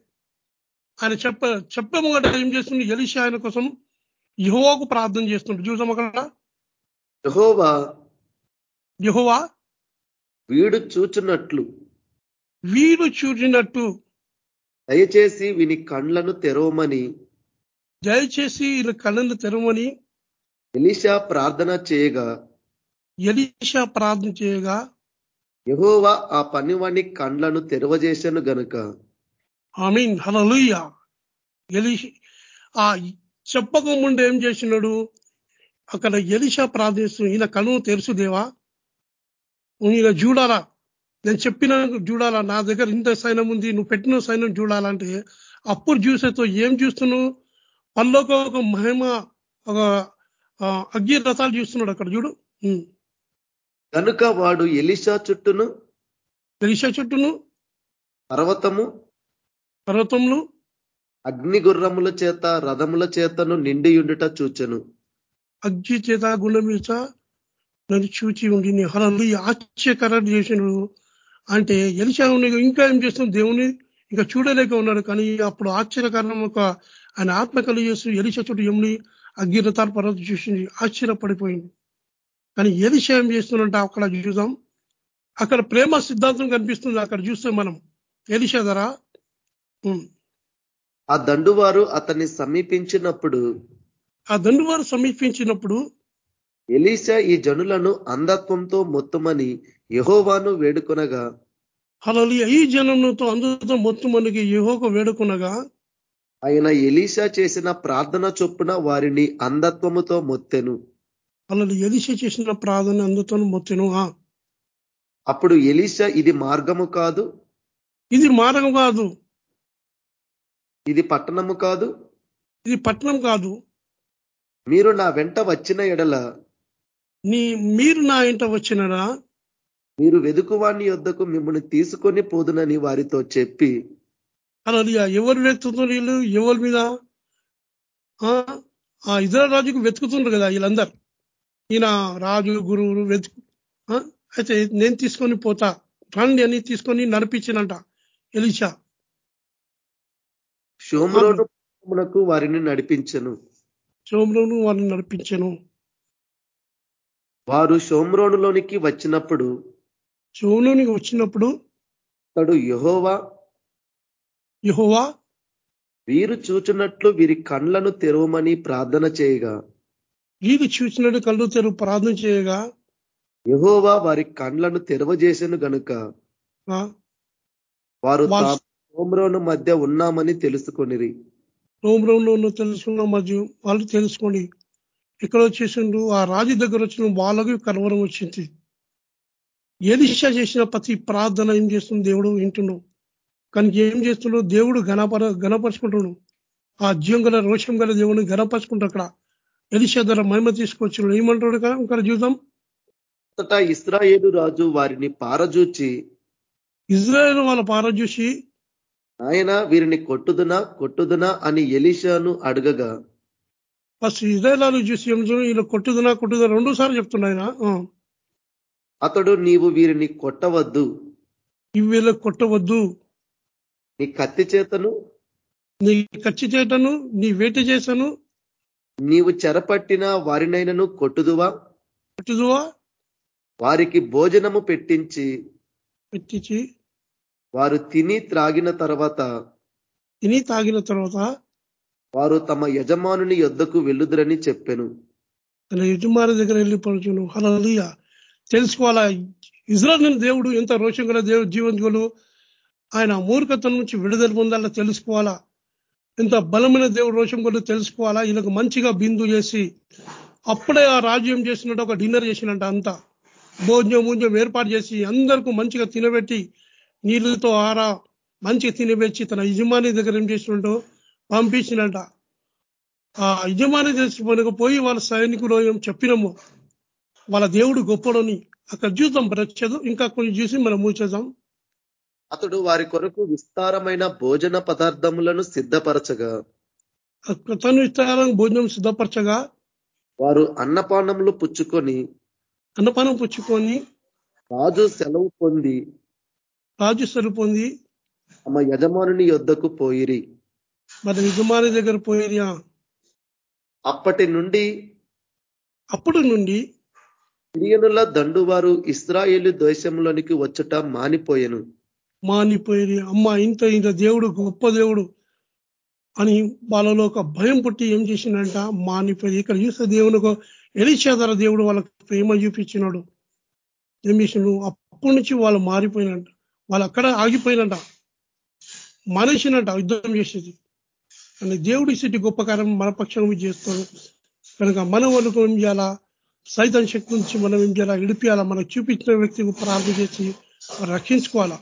ఆయన చెప్ప చెప్పే ముంగట ఏం చేస్తుంది ఎలిషా ఆయన కోసం యహోవాకు ప్రార్థన చేస్తుండ్రు చూసాం అక్కడ? యహోవా యహోవా వీడు చూచున్నట్లు వీడు చూచినట్టు. దయచేసి వీని కండ్లను తెరవమని. దయచేసి వీళ్ళ కళ్ళను తెరవమని. ఎలిషా ప్రార్థన చేయగా. ఎలిషా ప్రార్థన చేయగా. యహోవా ఆ పనివాణి కండ్లను తెరవజేశాను గనుక. ఐ మీన్ హలలుయ్య ఎలి ఆ చెప్పకముందు ఏం చేసినాడు? అక్కడ ఎలిషా ప్రార్థిస్తూ ఈయన కను తెలుసు దేవా. ఈయన చూడాలా? నేను చెప్పిన చూడాలా? నా దగ్గర ఇంత సైన్యం ఉంది నువ్వు పెట్టిన సైన్యం చూడాలంటే అప్పుడు చూసేతో ఏం చూస్తున్నావు? పల్లోకి ఒక మహిమ ఒక అగ్గి రథాలు చూస్తున్నాడు అక్కడ చూడు. కనుక వాడు ఎలిషా చుట్టూను? ఎలిషా చుట్టూను. పర్వతము? పర్వతములు. అగ్ని గుర్రముల చేత రథముల చేతను నిండి ఉండుట చూచెను. అగ్గి చేత గుండె నన్ను చూచి ఉండి నీ హలలు ఆశ్చర్యకరం చేసినాడు అంటే ఎలిషా ఇంకా ఏం చేస్తున్నాడు దేవుని? ఇంకా చూడలేక ఉన్నాడు. కానీ అప్పుడు ఆశ్చర్యకరం ఒక ఆయన ఆత్మ కలిగేస్తూ ఎలిషా చుట్టూ ఎముని అగ్గిరతాలు పర్వతం చూసింది ఆశ్చర్యపడిపోయింది. కానీ ఎలిషా ఏం చేస్తున్నట్ట అక్కడ చూద్దాం. అక్కడ ప్రేమ సిద్ధాంతం కనిపిస్తుంది. అక్కడ చూస్తే మనం ఎలిషా ధర ఆ దండువారు అతన్ని సమీపించినప్పుడు ఆ దండువారు సమీపించినప్పుడు ఎలీసా ఈ జనులను అంధత్వంతో మొత్తమని యహోవాను వేడుకొనగా అలా ఈ జనంతో అందరితో మొత్తం మనకి యహోక వేడుకునగా ఆయన ఎలీషా చేసిన ప్రార్థన చొప్పున వారిని అంధత్వముతో మొత్తెను. అలా ఎలిషా చేసిన ప్రార్థన అందరితో మొత్తెను. అప్పుడు ఎలీషా ఇది మార్గము కాదు? ఇది మార్గం కాదు. ఇది పట్టణము కాదు? ఇది పట్టణం కాదు. మీరు నా వెంట వచ్చిన ఎడల నీ మీరు నా ఇంట వచ్చినరా? మీరు వెదుకువాణి యొద్దకు మిమ్మల్ని తీసుకొని పోదునని వారితో చెప్పి అలా ఎవరు వెతుకుతున్నారు వీళ్ళు? ఎవరి మీద? ఆ ఇతర రాజుకు వెతుకుతుండ్రు కదా వీళ్ళందరు. ఈయన రాజు గురువులు వెతుకు అయితే నేను తీసుకొని పోతా. రండి అని తీసుకొని నడిపించినంట ఎలిషా. షోమ్రోనుకు వారిని నడిపించను. షోమ్రోను వారిని నడిపించను. వారు షోమ్రోనులోనికి వచ్చినప్పుడు షోమ్లోనికి వచ్చినప్పుడు అతడు యహోవా యహోవా వీరు చూచినట్లు వీరి కండ్లను తెరవమని ప్రార్థన చేయగా. వీరు చూసినట్టు కళ్ళు తెరువు ప్రార్థన చేయగా. యహోవా వారి కండ్లను తెరవజేసను గనుక. వారు సోమ్రోను మధ్య ఉన్నామని తెలుసుకొనిరి. సోమ్రంలో తెలుసుకున్న మధ్య వాళ్ళు తెలుసుకోండి ఇక్కడ వచ్చేసిండు ఆ రాజు దగ్గర వచ్చిన వాళ్ళకి కలవరం వచ్చింది. ఎలిషా చేసిన ప్రతి ప్రార్థన ఏం చేస్తుంది దేవుడు వింటుండు. కానీ ఏం చేస్తుండో దేవుడు ఘనపర ఘనపరుచుకుంటున్నాడు ఆ జీవం గల రోషం గల దేవుడిని ఘనపరుచుకుంటాడు అక్కడ ఎలిషా ధర మహిమ తీసుకొచ్చిన ఏమంటాడు కదా ఇక్కడ చూద్దాం. అంతటా ఇస్రాయేలు రాజు వారిని పారజూచి ఇజ్రాయేల్ వాళ్ళ పారజూసి ఆయన వీరిని కొట్టుదునా కొట్టుదునా అని ఎలిషాను అడగగా ఫస్ట్ ఇజ్రాయలాలు చూసి ఏం వీళ్ళు కొట్టుదునా కొట్టుదా రెండు సార్లు చెప్తున్నాయన అతడు నీవు వీరిని కొట్టవద్దు. వీళ్ళ కొట్టవద్దు. నీ కత్తి చేతను? నీ కచ్చి చేతను నీ వేట చేశాను నీవు చెరపట్టిన వారినైనను కొట్టుదువా? కొట్టుదువా? వారికి భోజనము పెట్టించి. పెట్టించి. వారు తిని త్రాగిన తర్వాత? తిని తాగిన తర్వాత వారు తమ యజమానుని యొద్దకు వెళ్ళుదురని చెప్పాను. తన యజమాని దగ్గర వెళ్ళిపోవచ్చును హలలియ తెలుసుకోవాలా? ఇజ్రాయల్ దేవుడు ఎంత రోషం గల దేవుడు జీవంతులు ఆయన మూర్ఖత్వం నుంచి విడుదల పొందాలా తెలుసుకోవాలా? ఎంత బలమైన దేవుడు రోషం కొలు తెలుసుకోవాలా? వీళ్ళకు మంచిగా బిందు చేసి అప్పుడే ఆ రాజ్యం చేసినట్టు ఒక డిన్నర్ చేసినట్ట అంతా. భోజనం భోజనం ఏర్పాటు చేసి అందరికీ మంచిగా తినబెట్టి నీళ్ళతో ఆరా మంచిగా తినబెచ్చి తన యజమాని దగ్గర ఏం చేసినట్టు? పంపించినట్ట ఆ యజమాని పోయి వాళ్ళ సైనికులు ఏం చెప్పినము వాళ్ళ దేవుడు గొప్పడని అక్కడ చూద్దాం బ్రచ్చదు ఇంకా కొన్ని చూసి మనం మూచేద్దాం అతడు వారి కొరకు విస్తారమైన భోజన పదార్థములను సిద్ధపరచగా తను విస్తారం భోజనం సిద్ధపరచగా వారు అన్నపానములు పుచ్చుకొని అన్నపానం పుచ్చుకొని రాజు సెలవు పొంది రాజు సెలవు పొంది తమ యజమానుని యొద్దకు పోయిరి. మరి యజమాని దగ్గర పోయిరి అప్పటి నుండి అప్పుడు నుండి సిరియనుల దండువారు ఇస్రాయేలు దేశంలోనికి వచ్చుట మానిపోయెను. మానిపోయి అమ్మ ఇంత ఇంత దేవుడు గొప్ప దేవుడు అని వాళ్ళలో ఒక భయం పుట్టి ఏం చేసిందంట? మానిపోయి ఇక్కడ చూస్తే దేవునికి ఎలిచేదర దేవుడు వాళ్ళకి ప్రేమ చూపించినాడు. ఏం చేసినాడు అప్పటి నుంచి వాళ్ళు మారిపోయినంట. వాళ్ళు అక్కడ ఆగిపోయినంట. మనిషినంట యుద్ధం చేసేది. అని దేవుడి స్థితి గొప్ప కార్యం మన పక్షం చేస్తాడు కనుక మనం వాళ్ళకు ఏం చేయాలా? సైతం శక్తి నుంచి మనం ఏం చేయాలా? విడిపియాలా? మనకు చూపించిన వ్యక్తికి ప్రార్థన చేసి రక్షించుకోవాలా?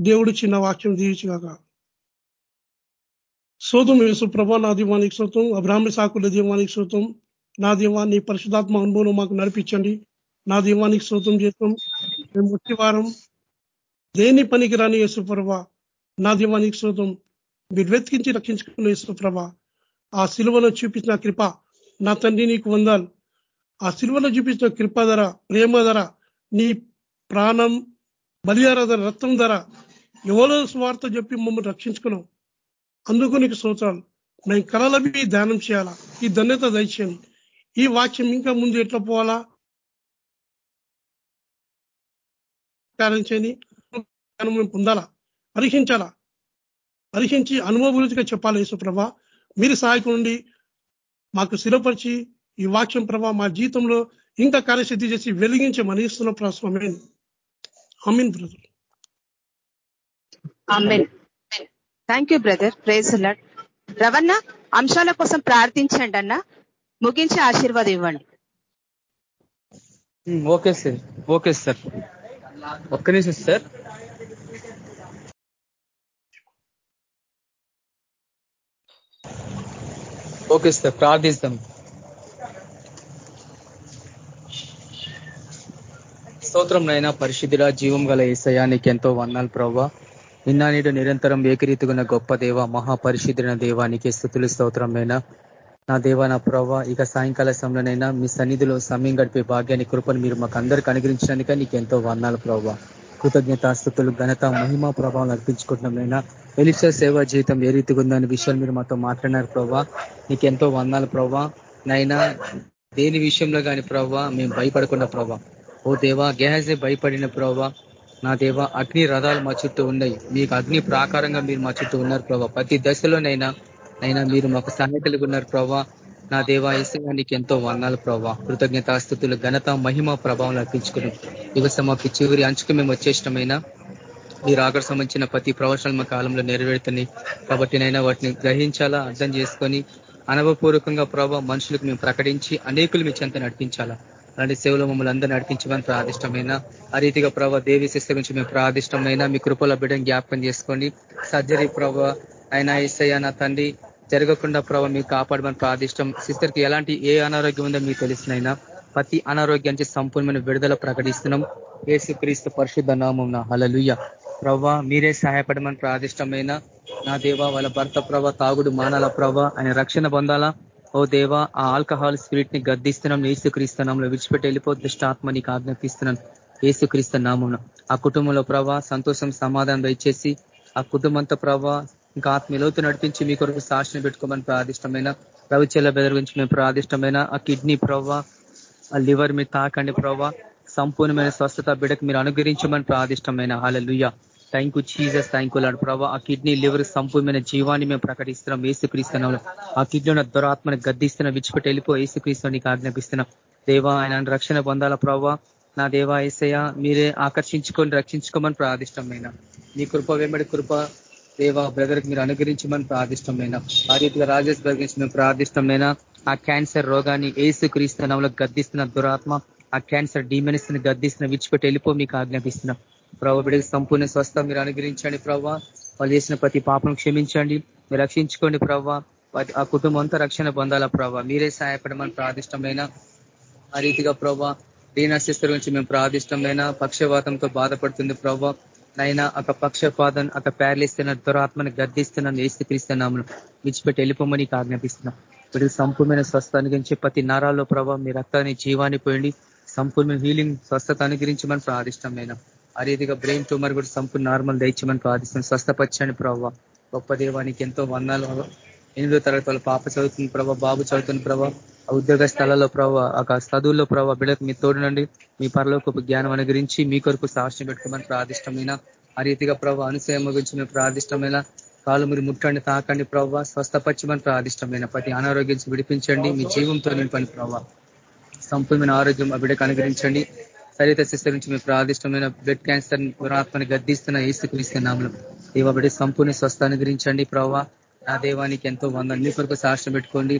దేవుడు చిన్న వాక్యం దీవించుగాక. శోతం యేసు ప్రభా నా దీవానికి శోతం అబ్రాహ్మ సాకుల దీవానికి శోతం నా దీవాన్ని పరిశుధాత్మ అనుభవం మాకు నడిపించండి. నా దీవానికి శోతం చేస్తాం. మేము వచ్చే వారం దేని పనికి రాని యేసుప్రభ నా దీవానికి శోతం మీరు వెతికించి రక్షించుకున్న యేసుప్రభ ఆ సిలువలో చూపించిన కృప నా తండ్రి నీకు వందాలు. ఆ సిలువలో చూపించిన కృప ధర ప్రేమ ధర నీ ప్రాణం బలియార ధర రక్తం ధర ఎవరో స్వార్థ చెప్పి మమ్మల్ని రక్షించుకున్నాం అందుకు నీకు సూత్రాలు మేము కళలవి ధ్యానం చేయాలా? ఈ ధన్యత దయచేయండి. ఈ వాక్యం ఇంకా ముందు ఎట్లా పోవాలా? చేయని పొందాలా? పరీక్షించాలా? పరీక్షించి అనుభవభూతిగా చెప్పాలి యేసుప్రభ. మీరు సహాయకుండి మాకు స్థిరపరిచి ఈ వాక్యం ప్రభా మా జీవితంలో ఇంకా కార్యసిద్ధి చేసి వెలిగించి మనీస్తున్న ప్రస్వామేన్ Amin brother. Thank you brother praise రవణ అంశాల కోసం ప్రార్థించండి అన్న. ముగించి ఆశీర్వాదం ఇవ్వండి. Okay sir. Okay sir. ఒక్క నిమిషం సార్. ఓకే సార్ ప్రార్థిస్తాం. స్తోత్రం నైనా పరిశుద్ధిరా జీవం గల ఏసయానికి ఎంతో వందాలు ప్రవ్వా. నిన్న నేడు నిరంతరం ఏకరీతిగున్న గొప్ప దేవ మహాపరిశుద్ధున దేవానికి స్థుతులు స్తోత్రంనైనా నా దేవ నా ప్రవ్వ ఇక సాయంకాల సమయంలోనైనా మీ సన్నిధిలో సమయం గడిపే భాగ్యాన్ని కృపను మీరు మాకు అందరికి అనుగ్రహించడానిక నీకు ఎంతో వర్ణాలు ప్రవ్వ కృతజ్ఞతాస్థుతులు ఘనత మహిమా ప్రభావం అర్పించుకుంటున్నాం ఎలిస సేవా జీవితం ఏ రీతిగా ఉందనే విషయాలు మీరు మాతో మాట్లాడినారు ప్రభా నీకు ఎంతో వందాలు ప్రభా నైనా దేని విషయంలో కానీ ప్రభావ మేము భయపడకుండా ప్రభా ఓ దేవా గేహజే భయపడిన ప్రభావ నా దేవ అగ్ని రథాలు మా చుట్టూ ఉన్నాయి. మీకు అగ్ని ప్రాకారంగా మీరు మా చుట్టూ ఉన్నారు ప్రభా ప్రతి దశలోనైనా అయినా మీరు మాకు సహాయకులుగా ఉన్నారు ప్రభా నా దేవా ఇసుగా నీకు ఎంతో వర్ణాలు ప్రభావ కృతజ్ఞతాస్థుతులు ఘనత మహిమ ప్రభావం అర్పించుకుని యువ మాకు చివరి అంచుకు మేము వచ్చేష్టమైనా మీరు ఆఖరి సంబంధించిన ప్రతి ప్రవచనాలు మా కాలంలో నెరవేరుతున్నాయి. కాబట్టి నైనా వాటిని గ్రహించాలా అర్థం చేసుకొని అనుభవపూర్వకంగా ప్రభావ మనుషులకు మేము ప్రకటించి అనేకులు మీ చెంత నడిపించాలా. అలాంటి సేవలు మమ్మల్ని అందరూ నడిపించమని ప్రాదిష్టమైన ఆ రీతిగా ప్రభావ దేవి శిస్త గురించి మేము ప్రాదిష్టమైన మీ కృపలో బిడ్డను జ్ఞాపకం చేసుకోండి సర్జరీ ప్రభావ ఆయన ఎస్ఐ నా తండ్రి జరగకుండా ప్రభావ మీకు కాపాడమని ప్రాదిష్టం సిస్టర్కి ఎలాంటి ఏ అనారోగ్యం ఉందో మీకు తెలిసినైనా ప్రతి అనారోగ్యానికి సంపూర్ణమైన విడుదల ప్రకటిస్తున్నాం. ఏసుక్రీస్తు పరిశుద్ధ నామం హలలుయ్య ప్రవ్వా మీరే సహాయపడమని ప్రాదిష్టమైన నా దేవ వాళ్ళ భర్త ప్రభ తాగుడు మానాల ప్రభ ఆయన రక్షణ పొందాలా? ఓ దేవా ఆ ఆల్కహాల్ స్పిరిట్ని గద్దిస్తున్నాం ఏసుక్రీస్తునాంలో విడిచిపెట్టి వెళ్ళిపోతే ఆత్మ నీకు ఆజ్ఞాపిస్తున్నాను. ఏసుక్రీస్తు నామం ఆ కుటుంబంలో ప్రభా సంతోషం సమాధానం దయచేసి ఆ కుటుంబంతో ప్రభా ఇంకా ఆత్మీయలోతు నడిపించి మీ కొరకు సాక్షిని పెట్టుకోమని ప్రాదిష్టమైన రవిచెల్ల బెదర్ గురించి మేము ప్రాదిష్టమైన ఆ కిడ్నీ ప్రవ్వా ఆ లివర్ మీద తాకండి ప్రవ్వా సంపూర్ణమైన స్వస్థత బిడకు మీరు అనుగ్రహించమని ప్రాదిష్టమైన. Hallelujah thank you Jesus thank you Lord ప్రభావ ఆ కిడ్నీ లివర్ సంపూర్ణమైన జీవాన్ని మేము ప్రకటిస్తున్నాం. ఏసుక్రీస్తున్నాం ఆ కిడ్నీలో దురాత్మని గద్దిస్తున్న విచ్చిపెట్టి వెళ్ళిపో. ఏసుక్రీస్తు నీకు ఆజ్ఞాపిస్తున్నాం. దేవా ఆయన రక్షణ పొందాల ప్రభావ నా దేవా ఏసయ్య మీరే ఆకర్షించుకొని రక్షించుకోమని ప్రార్థిష్టమైన మీ కృప వెంబడి కృప దేవా బ్రదర్కి మీరు అనుగ్రహించమని ప్రార్థిష్టమైన ఆ రీతిగా రాజేష్ గురించి మేము ప్రార్థిష్టమైన ఆ క్యాన్సర్ రోగాన్ని ఏసు క్రీస్తునంలో గద్దిస్తున్న దురాత్మ ఆ క్యాన్సర్ డీమెనిస్ని గద్దిస్తున్న విచ్చిపెట్టి వెళ్ళిపో మీకు ఆజ్ఞాపిస్తున్నాం. ప్రభావ బిడ్డకి సంపూర్ణ స్వస్థ మీరు అనుగ్రహించండి ప్రభావ వాళ్ళు చేసిన ప్రతి పాపను క్షమించండి. మీరు రక్షించుకోండి ప్రభావ ఆ కుటుంబం అంతా రక్షణ పొందాలా ప్రభావ మీరే సహాయపడమని ప్రాదిష్టమైన ఆ రీతిగా ప్రభావ దీనాశిస్తు గురించి మేము ప్రాదిష్టమైన పక్షవాతంతో బాధపడుతుంది ప్రభావ నైనా ఒక పక్షపాదం ఒక ప్యారలిస్తున్న దురాత్మని గద్దిస్తున్నాను ఏసుక్రీస్తున్నాము విడిచిపెట్టి వెళ్ళిపోమని ఆజ్ఞాపిస్తున్నాం. ఇప్పుడు సంపూర్ణమైన స్వస్థ అనుగ్రహించి ప్రతి నరాల్లో ప్రభావ మీ రక్తాన్ని జీవాన్ని పోయండి. సంపూర్ణ హీలింగ్ స్వస్థత అనుగ్రహించమని ప్రాదిష్టమైన ఆ రీతిగా బ్రెయిన్ ట్యూమర్ కూడా సంపూర్ణ నార్మల్ దయచమని ప్రార్థిస్తున్నాం. స్వస్థపచ్చని ప్రభావ గొప్ప దేవానికి ఎంతో వందాలు ఎనిమిదో తరగతి వాళ్ళ పాప చదువుతుంది ప్రభావ బాబు చదువుతుంది ప్రభావ ఉద్యోగ స్థలాల్లో ప్రభావ ఆ చదువుల్లో ప్రభావ బిడ్డకు మీ తోడునండి మీ పరలోకి జ్ఞానం అనుగురించి మీ కొరకు సాక్ష్యం పెట్టుకోమని ప్రార్థిష్టమైన. ఆ రీతిగా ప్రభావ అనుసయం గురించి మేము ప్రార్థిష్టమైన. కాలు మీరు ముట్టండి తాకండి ప్రభావ స్వస్థపచ్చమని ప్రార్థిష్టమైన. ప్రతి అనారోగ్యం విడిపించండి. మీ జీవంతో నింపండి ప్రభావ సంపూర్ణమైన ఆరోగ్యం ఆ బిడ్డకు అనుగ్రహించండి. సరిత శిస్త నుంచి మేము ప్రాదిష్టమైన బ్లడ్ క్యాన్సర్ పురాత్మని గద్దిస్తున్న ఏసుక్రీస్తున్నాము ఇవ్వబడి సంపూర్ణ స్వస్థ అనుగ్రహించండి ప్రభావ నా దేవానికి ఎంతో వంద మీ కొరకు సాక్ష్యం పెట్టుకోండి.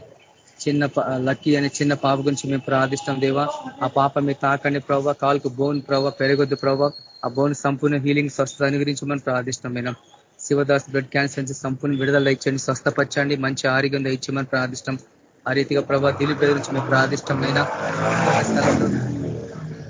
చిన్న లక్కీ అనే చిన్న పాప గురించి మేము ప్రార్థిస్తాం దేవా. ఆ పాప మీ తాకండి ప్రభావ కాలుకు బోన్ ప్రభావ పెరగొద్దు ప్రభావ ఆ బోన్ సంపూర్ణ హీలింగ్ స్వస్థత గురించి మనం ప్రార్థిస్తాం శివదాస్ బ్లడ్ క్యాన్సర్ నుంచి సంపూర్ణ విడుదల ఇచ్చండి స్వస్థపరచండి మంచి ఆరోగ్యం ఇచ్చామని ప్రార్థిస్తాం ఆ రీతిగా ప్రభావ దిలీప్ గురించి మేము ప్రార్థిష్టమైన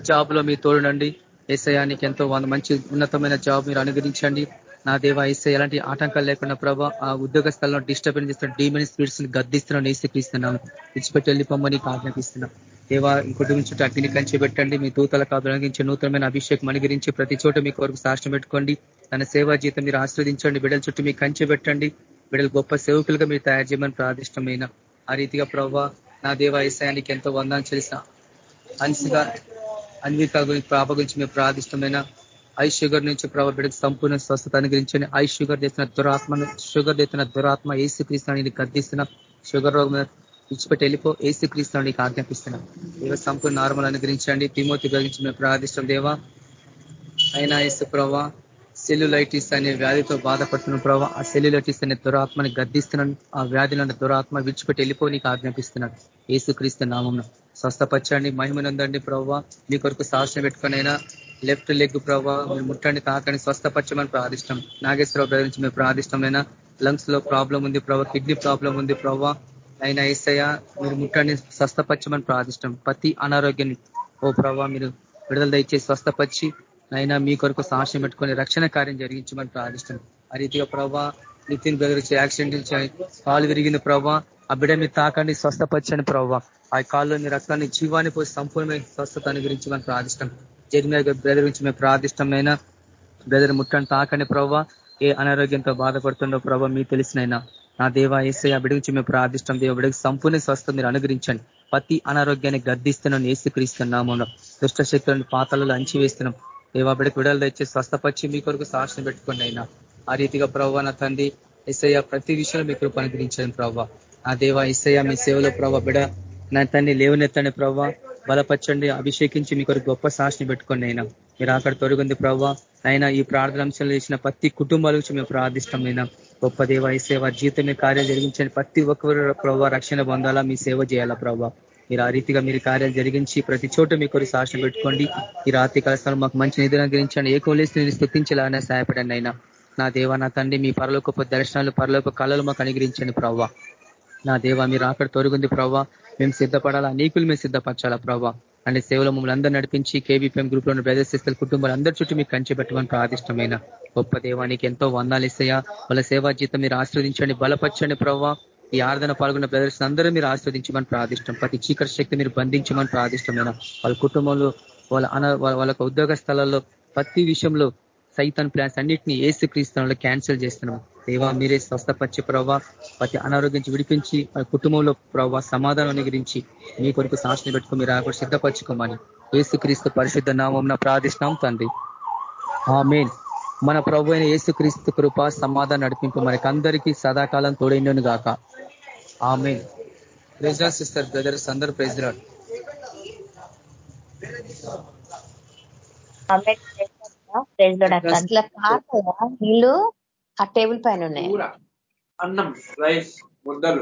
జాబ్లో మీ తోడునండి ఏసయానికి ఎంతో మంచి ఉన్నతమైన జాబ్ మీరు అనుగ్రహించండి. నా దేవ ఇస్తే ఎలాంటి ఆటంకాలు లేకుండా ప్రభా ఆ ఉద్యోగ స్థలంలో డిస్టర్బెన్స్ చేస్తున్న డీమెన్ స్పీడ్స్ని గద్దిస్తున్నాను క్రీస్తున్నాను విడిచిపెట్టి వెళ్ళిపోమని ఆజ్ఞాపిస్తున్నాం. దేవా కుటుంబం చుట్టూ అగ్ని కంచి పెట్టండి మీ దూతలకు అభినంగించి నూతనమైన అభిషేకం అనుగరించి ప్రతి చోట మీ కొరకు సాక్ష్యం పెట్టుకోండి. తన సేవా జీతం మీరు ఆస్వాదించండి. బిడ్డల చుట్టూ మీకు కంచి పెట్టండి బిడ్డలు గొప్ప సేవకులుగా మీరు తయారు చేయమని ప్రాదిష్టమైన ఆ రీతిగా ప్రభావ నా దేవ ఏసాయానికి ఎంతో వందాన్ని చేసిన అన్సిగా అన్విక పాప గురించి మేము ప్రార్థిష్టమైన ఐ షుగర్ నుంచి ప్రభావ బిడ్డకు సంపూర్ణ స్వస్థత అనుగ్రహించండి. ఐ షుగర్ చేసిన దురాత్మను షుగర్ చేసిన దురాత్మ ఏసు గర్దిస్తున్న గద్దిస్తున్న షుగర్ రోగం విడిచిపెట్టి వెళ్ళిపో. ఏసు నీకు ఆజ్ఞాపిస్తున్నాం. దేవ సంపూర్ణ నార్మల్ అనుగ్రహించండి. తిమోతి గురించి మేము ప్రార్థిష్టం దేవా. అయినా ఏసు ప్రభా సెల్యులైటిస్ అనే వ్యాధితో బాధపడుతున్న ప్రభావ ఆ సెల్యులైటిస్ అనే దురాత్మని గద్దిస్తున్నాను. ఆ వ్యాధిలో దురాత్మ విడిచిపెట్టి వెళ్ళిపో నీకు ఆజ్ఞాపిస్తున్నాడు. ఏసుక్రీస్తు నామం స్వస్థపచ్చండి మహిమనందండి ప్రభావ మీ కొరకు సాహసం పెట్టుకునైనా లెఫ్ట్ లెగ్ ప్రభావ మీరు ముట్టండి తాకండి స్వస్థపచ్చమని ప్రార్థిష్టం. నాగేశ్వరరావు బ్రదర్ నుంచి మేము ప్రార్థిష్టమైనా లంగ్స్లో ప్రాబ్లం ఉంది ప్రభావ కిడ్నీ ప్రాబ్లం ఉంది ప్రభావ అయినా ఏసయ్య మీరు ముట్టండి స్వస్థపచ్చమని ప్రార్థిష్టం. ప్రతి అనారోగ్యాన్ని ఓ ప్రభావ మీరు విడుదల దయచేసి స్వస్థపచ్చి అయినా మీ కొరకు సాక్ష్యం పెట్టుకొని రక్షణ కార్యం జరిగించమని ప్రార్థిష్టం. ఆ రీతిగా ప్రభావ నితిన్ బ్రదర్ యాక్సిడెంట్ కాలు విరిగిన ప్రభావ ఆ బిడ్డ మీరు తాకండి స్వస్థపరచండి ప్రభావ ఆ కాళ్ళలోని రక్తాన్ని జీవాన్ని పోయి సంపూర్ణమైన స్వస్థత అనుగ్రహించమని ప్రార్థిష్టం జరిమియా బ్రదర్ గురించి మేము ప్రార్థిష్టమైన బ్రదర్ ముట్టని తాకండి ప్రభావ ఏ అనారోగ్యంతో బాధపడుతుండో ప్రభావ మీకు తెలిసినైనా. నా దేవ ఏసై ఆ బిడ్డ నుంచి మేము ప్రార్థిష్టం దేవ బిడ్డకి సంపూర్ణ స్వస్థ మీరు అనుగ్రహించండి. ప్రతి అనారోగ్యాన్ని గర్దిస్తున్నాను ఏసుక్రీస్తున్నాము దుష్టశక్తులను పాతలలో అంచి వేస్తున్నాం దేవా బిడ్డకు విడుదల తెచ్చి స్వస్థపచ్చి మీ కొరకు సాక్షిని పెట్టుకోండి అయినా ఆ రీతిగా ప్రభావ నా తండ్రి ఎస్ఐ ప్రతి విషయంలో మీ కృప అనుగ్రహించండి ప్రభావ ఆ దేవ ఎస్ఐ మీ సేవలో ప్రభావ బిడ నా తండ్రి లేవనెత్తండి ప్రభావ బలపరచండి అభిషేకించి మీ గొప్ప సాక్షిని పెట్టుకోండి అయినా. మీరు అక్కడ తొరుగుంది ప్రభావ అయినా ఈ ప్రార్థన చేసిన ప్రతి కుటుంబాల గురించి మేము ప్రార్థిష్టమైన గొప్ప దేవ ఈ సేవ జీవితమే కార్యం జరిగించండి ప్రతి ఒక్కరు ప్రవ్వ రక్షణ పొందాలా మీ సేవ చేయాలా ప్రభావ మీరు ఆ రీతిగా మీరు కార్యాలు జరిగించి ప్రతి చోట మీ కొరకు సాక్షి పెట్టుకోండి. ఈ రాత్రి కలస్థలం మాకు మంచి నిధులను అనుగ్రహించండి ఏ కోలేసి నేను స్థుతించాలనే సహాయపడండి అయినా. నా దేవ నా తండ్రి మీ పరలోక దర్శనాలు పరలోక కళలు మాకు అనుగ్రహించండి ప్రవ్వ నా దేవ మీరు అక్కడ తొరుగుంది ప్రవ్వ. మేము సిద్ధపడాలా? నీకులు మేము సిద్ధపరచాలా ప్రవ్వ? అంటే సేవలో మమ్మల్ని అందరూ నడిపించి కేవీపీఎం గ్రూప్లో ప్రదర్శిస్తున్న కుటుంబాలు అందరి చుట్టూ మీకు కంచి పెట్టమని ప్రాదిష్టమైన గొప్ప దేవానికి ఎంతో వందాలు ఇస్తాయా. వాళ్ళ సేవా జీతం మీరు ఆస్వాదించండి బలపరచండి ప్రవ్వ. ఈ ఆరాధన పాల్గొన్న ప్రదర్శన అందరూ మీరు ఆస్వాదించమని ప్రార్థిష్టం. ప్రతి చీకటి శక్తి మీరు బంధించమని ప్రార్థిష్టమైన వాళ్ళ కుటుంబంలో వాళ్ళ అన వాళ్ళ ఉద్యోగ స్థలాల్లో ప్రతి విషయంలో సైతాన్ ప్లాన్స్ అన్నింటినీ ఏసు క్రీస్తుల్లో క్యాన్సిల్ చేస్తున్నాం. దేవా మీరే స్వస్థపచ్చి ప్రవ్వా ప్రతి అనారోగ్యం విడిపించి కుటుంబంలో ప్రవ్వా సమాధానం గురించి మీ కొరకు సాక్షిని పెట్టుకుని మీరు ఆకు సిద్ధపరచుకోమని ఏసు క్రీస్తు పరిశుద్ధ నామం ప్రార్థిస్తున్నాం తండ్రి. ఆ మెయిన్ మన ప్రభు అయిన ఏసుక్రీస్తు కృప సమాధానం నడిపింపు మనకి అందరికీ సదాకాలం తోడైనను గాక. ఆ మెయిన్ ప్రెజరాస్ సిస్టర్ బ్రదర్స్ అందరూ పాతగా నీళ్ళు ఆ టేబుల్ పైన ఉన్నాయి. అన్నం రైస్ ముద్దలు.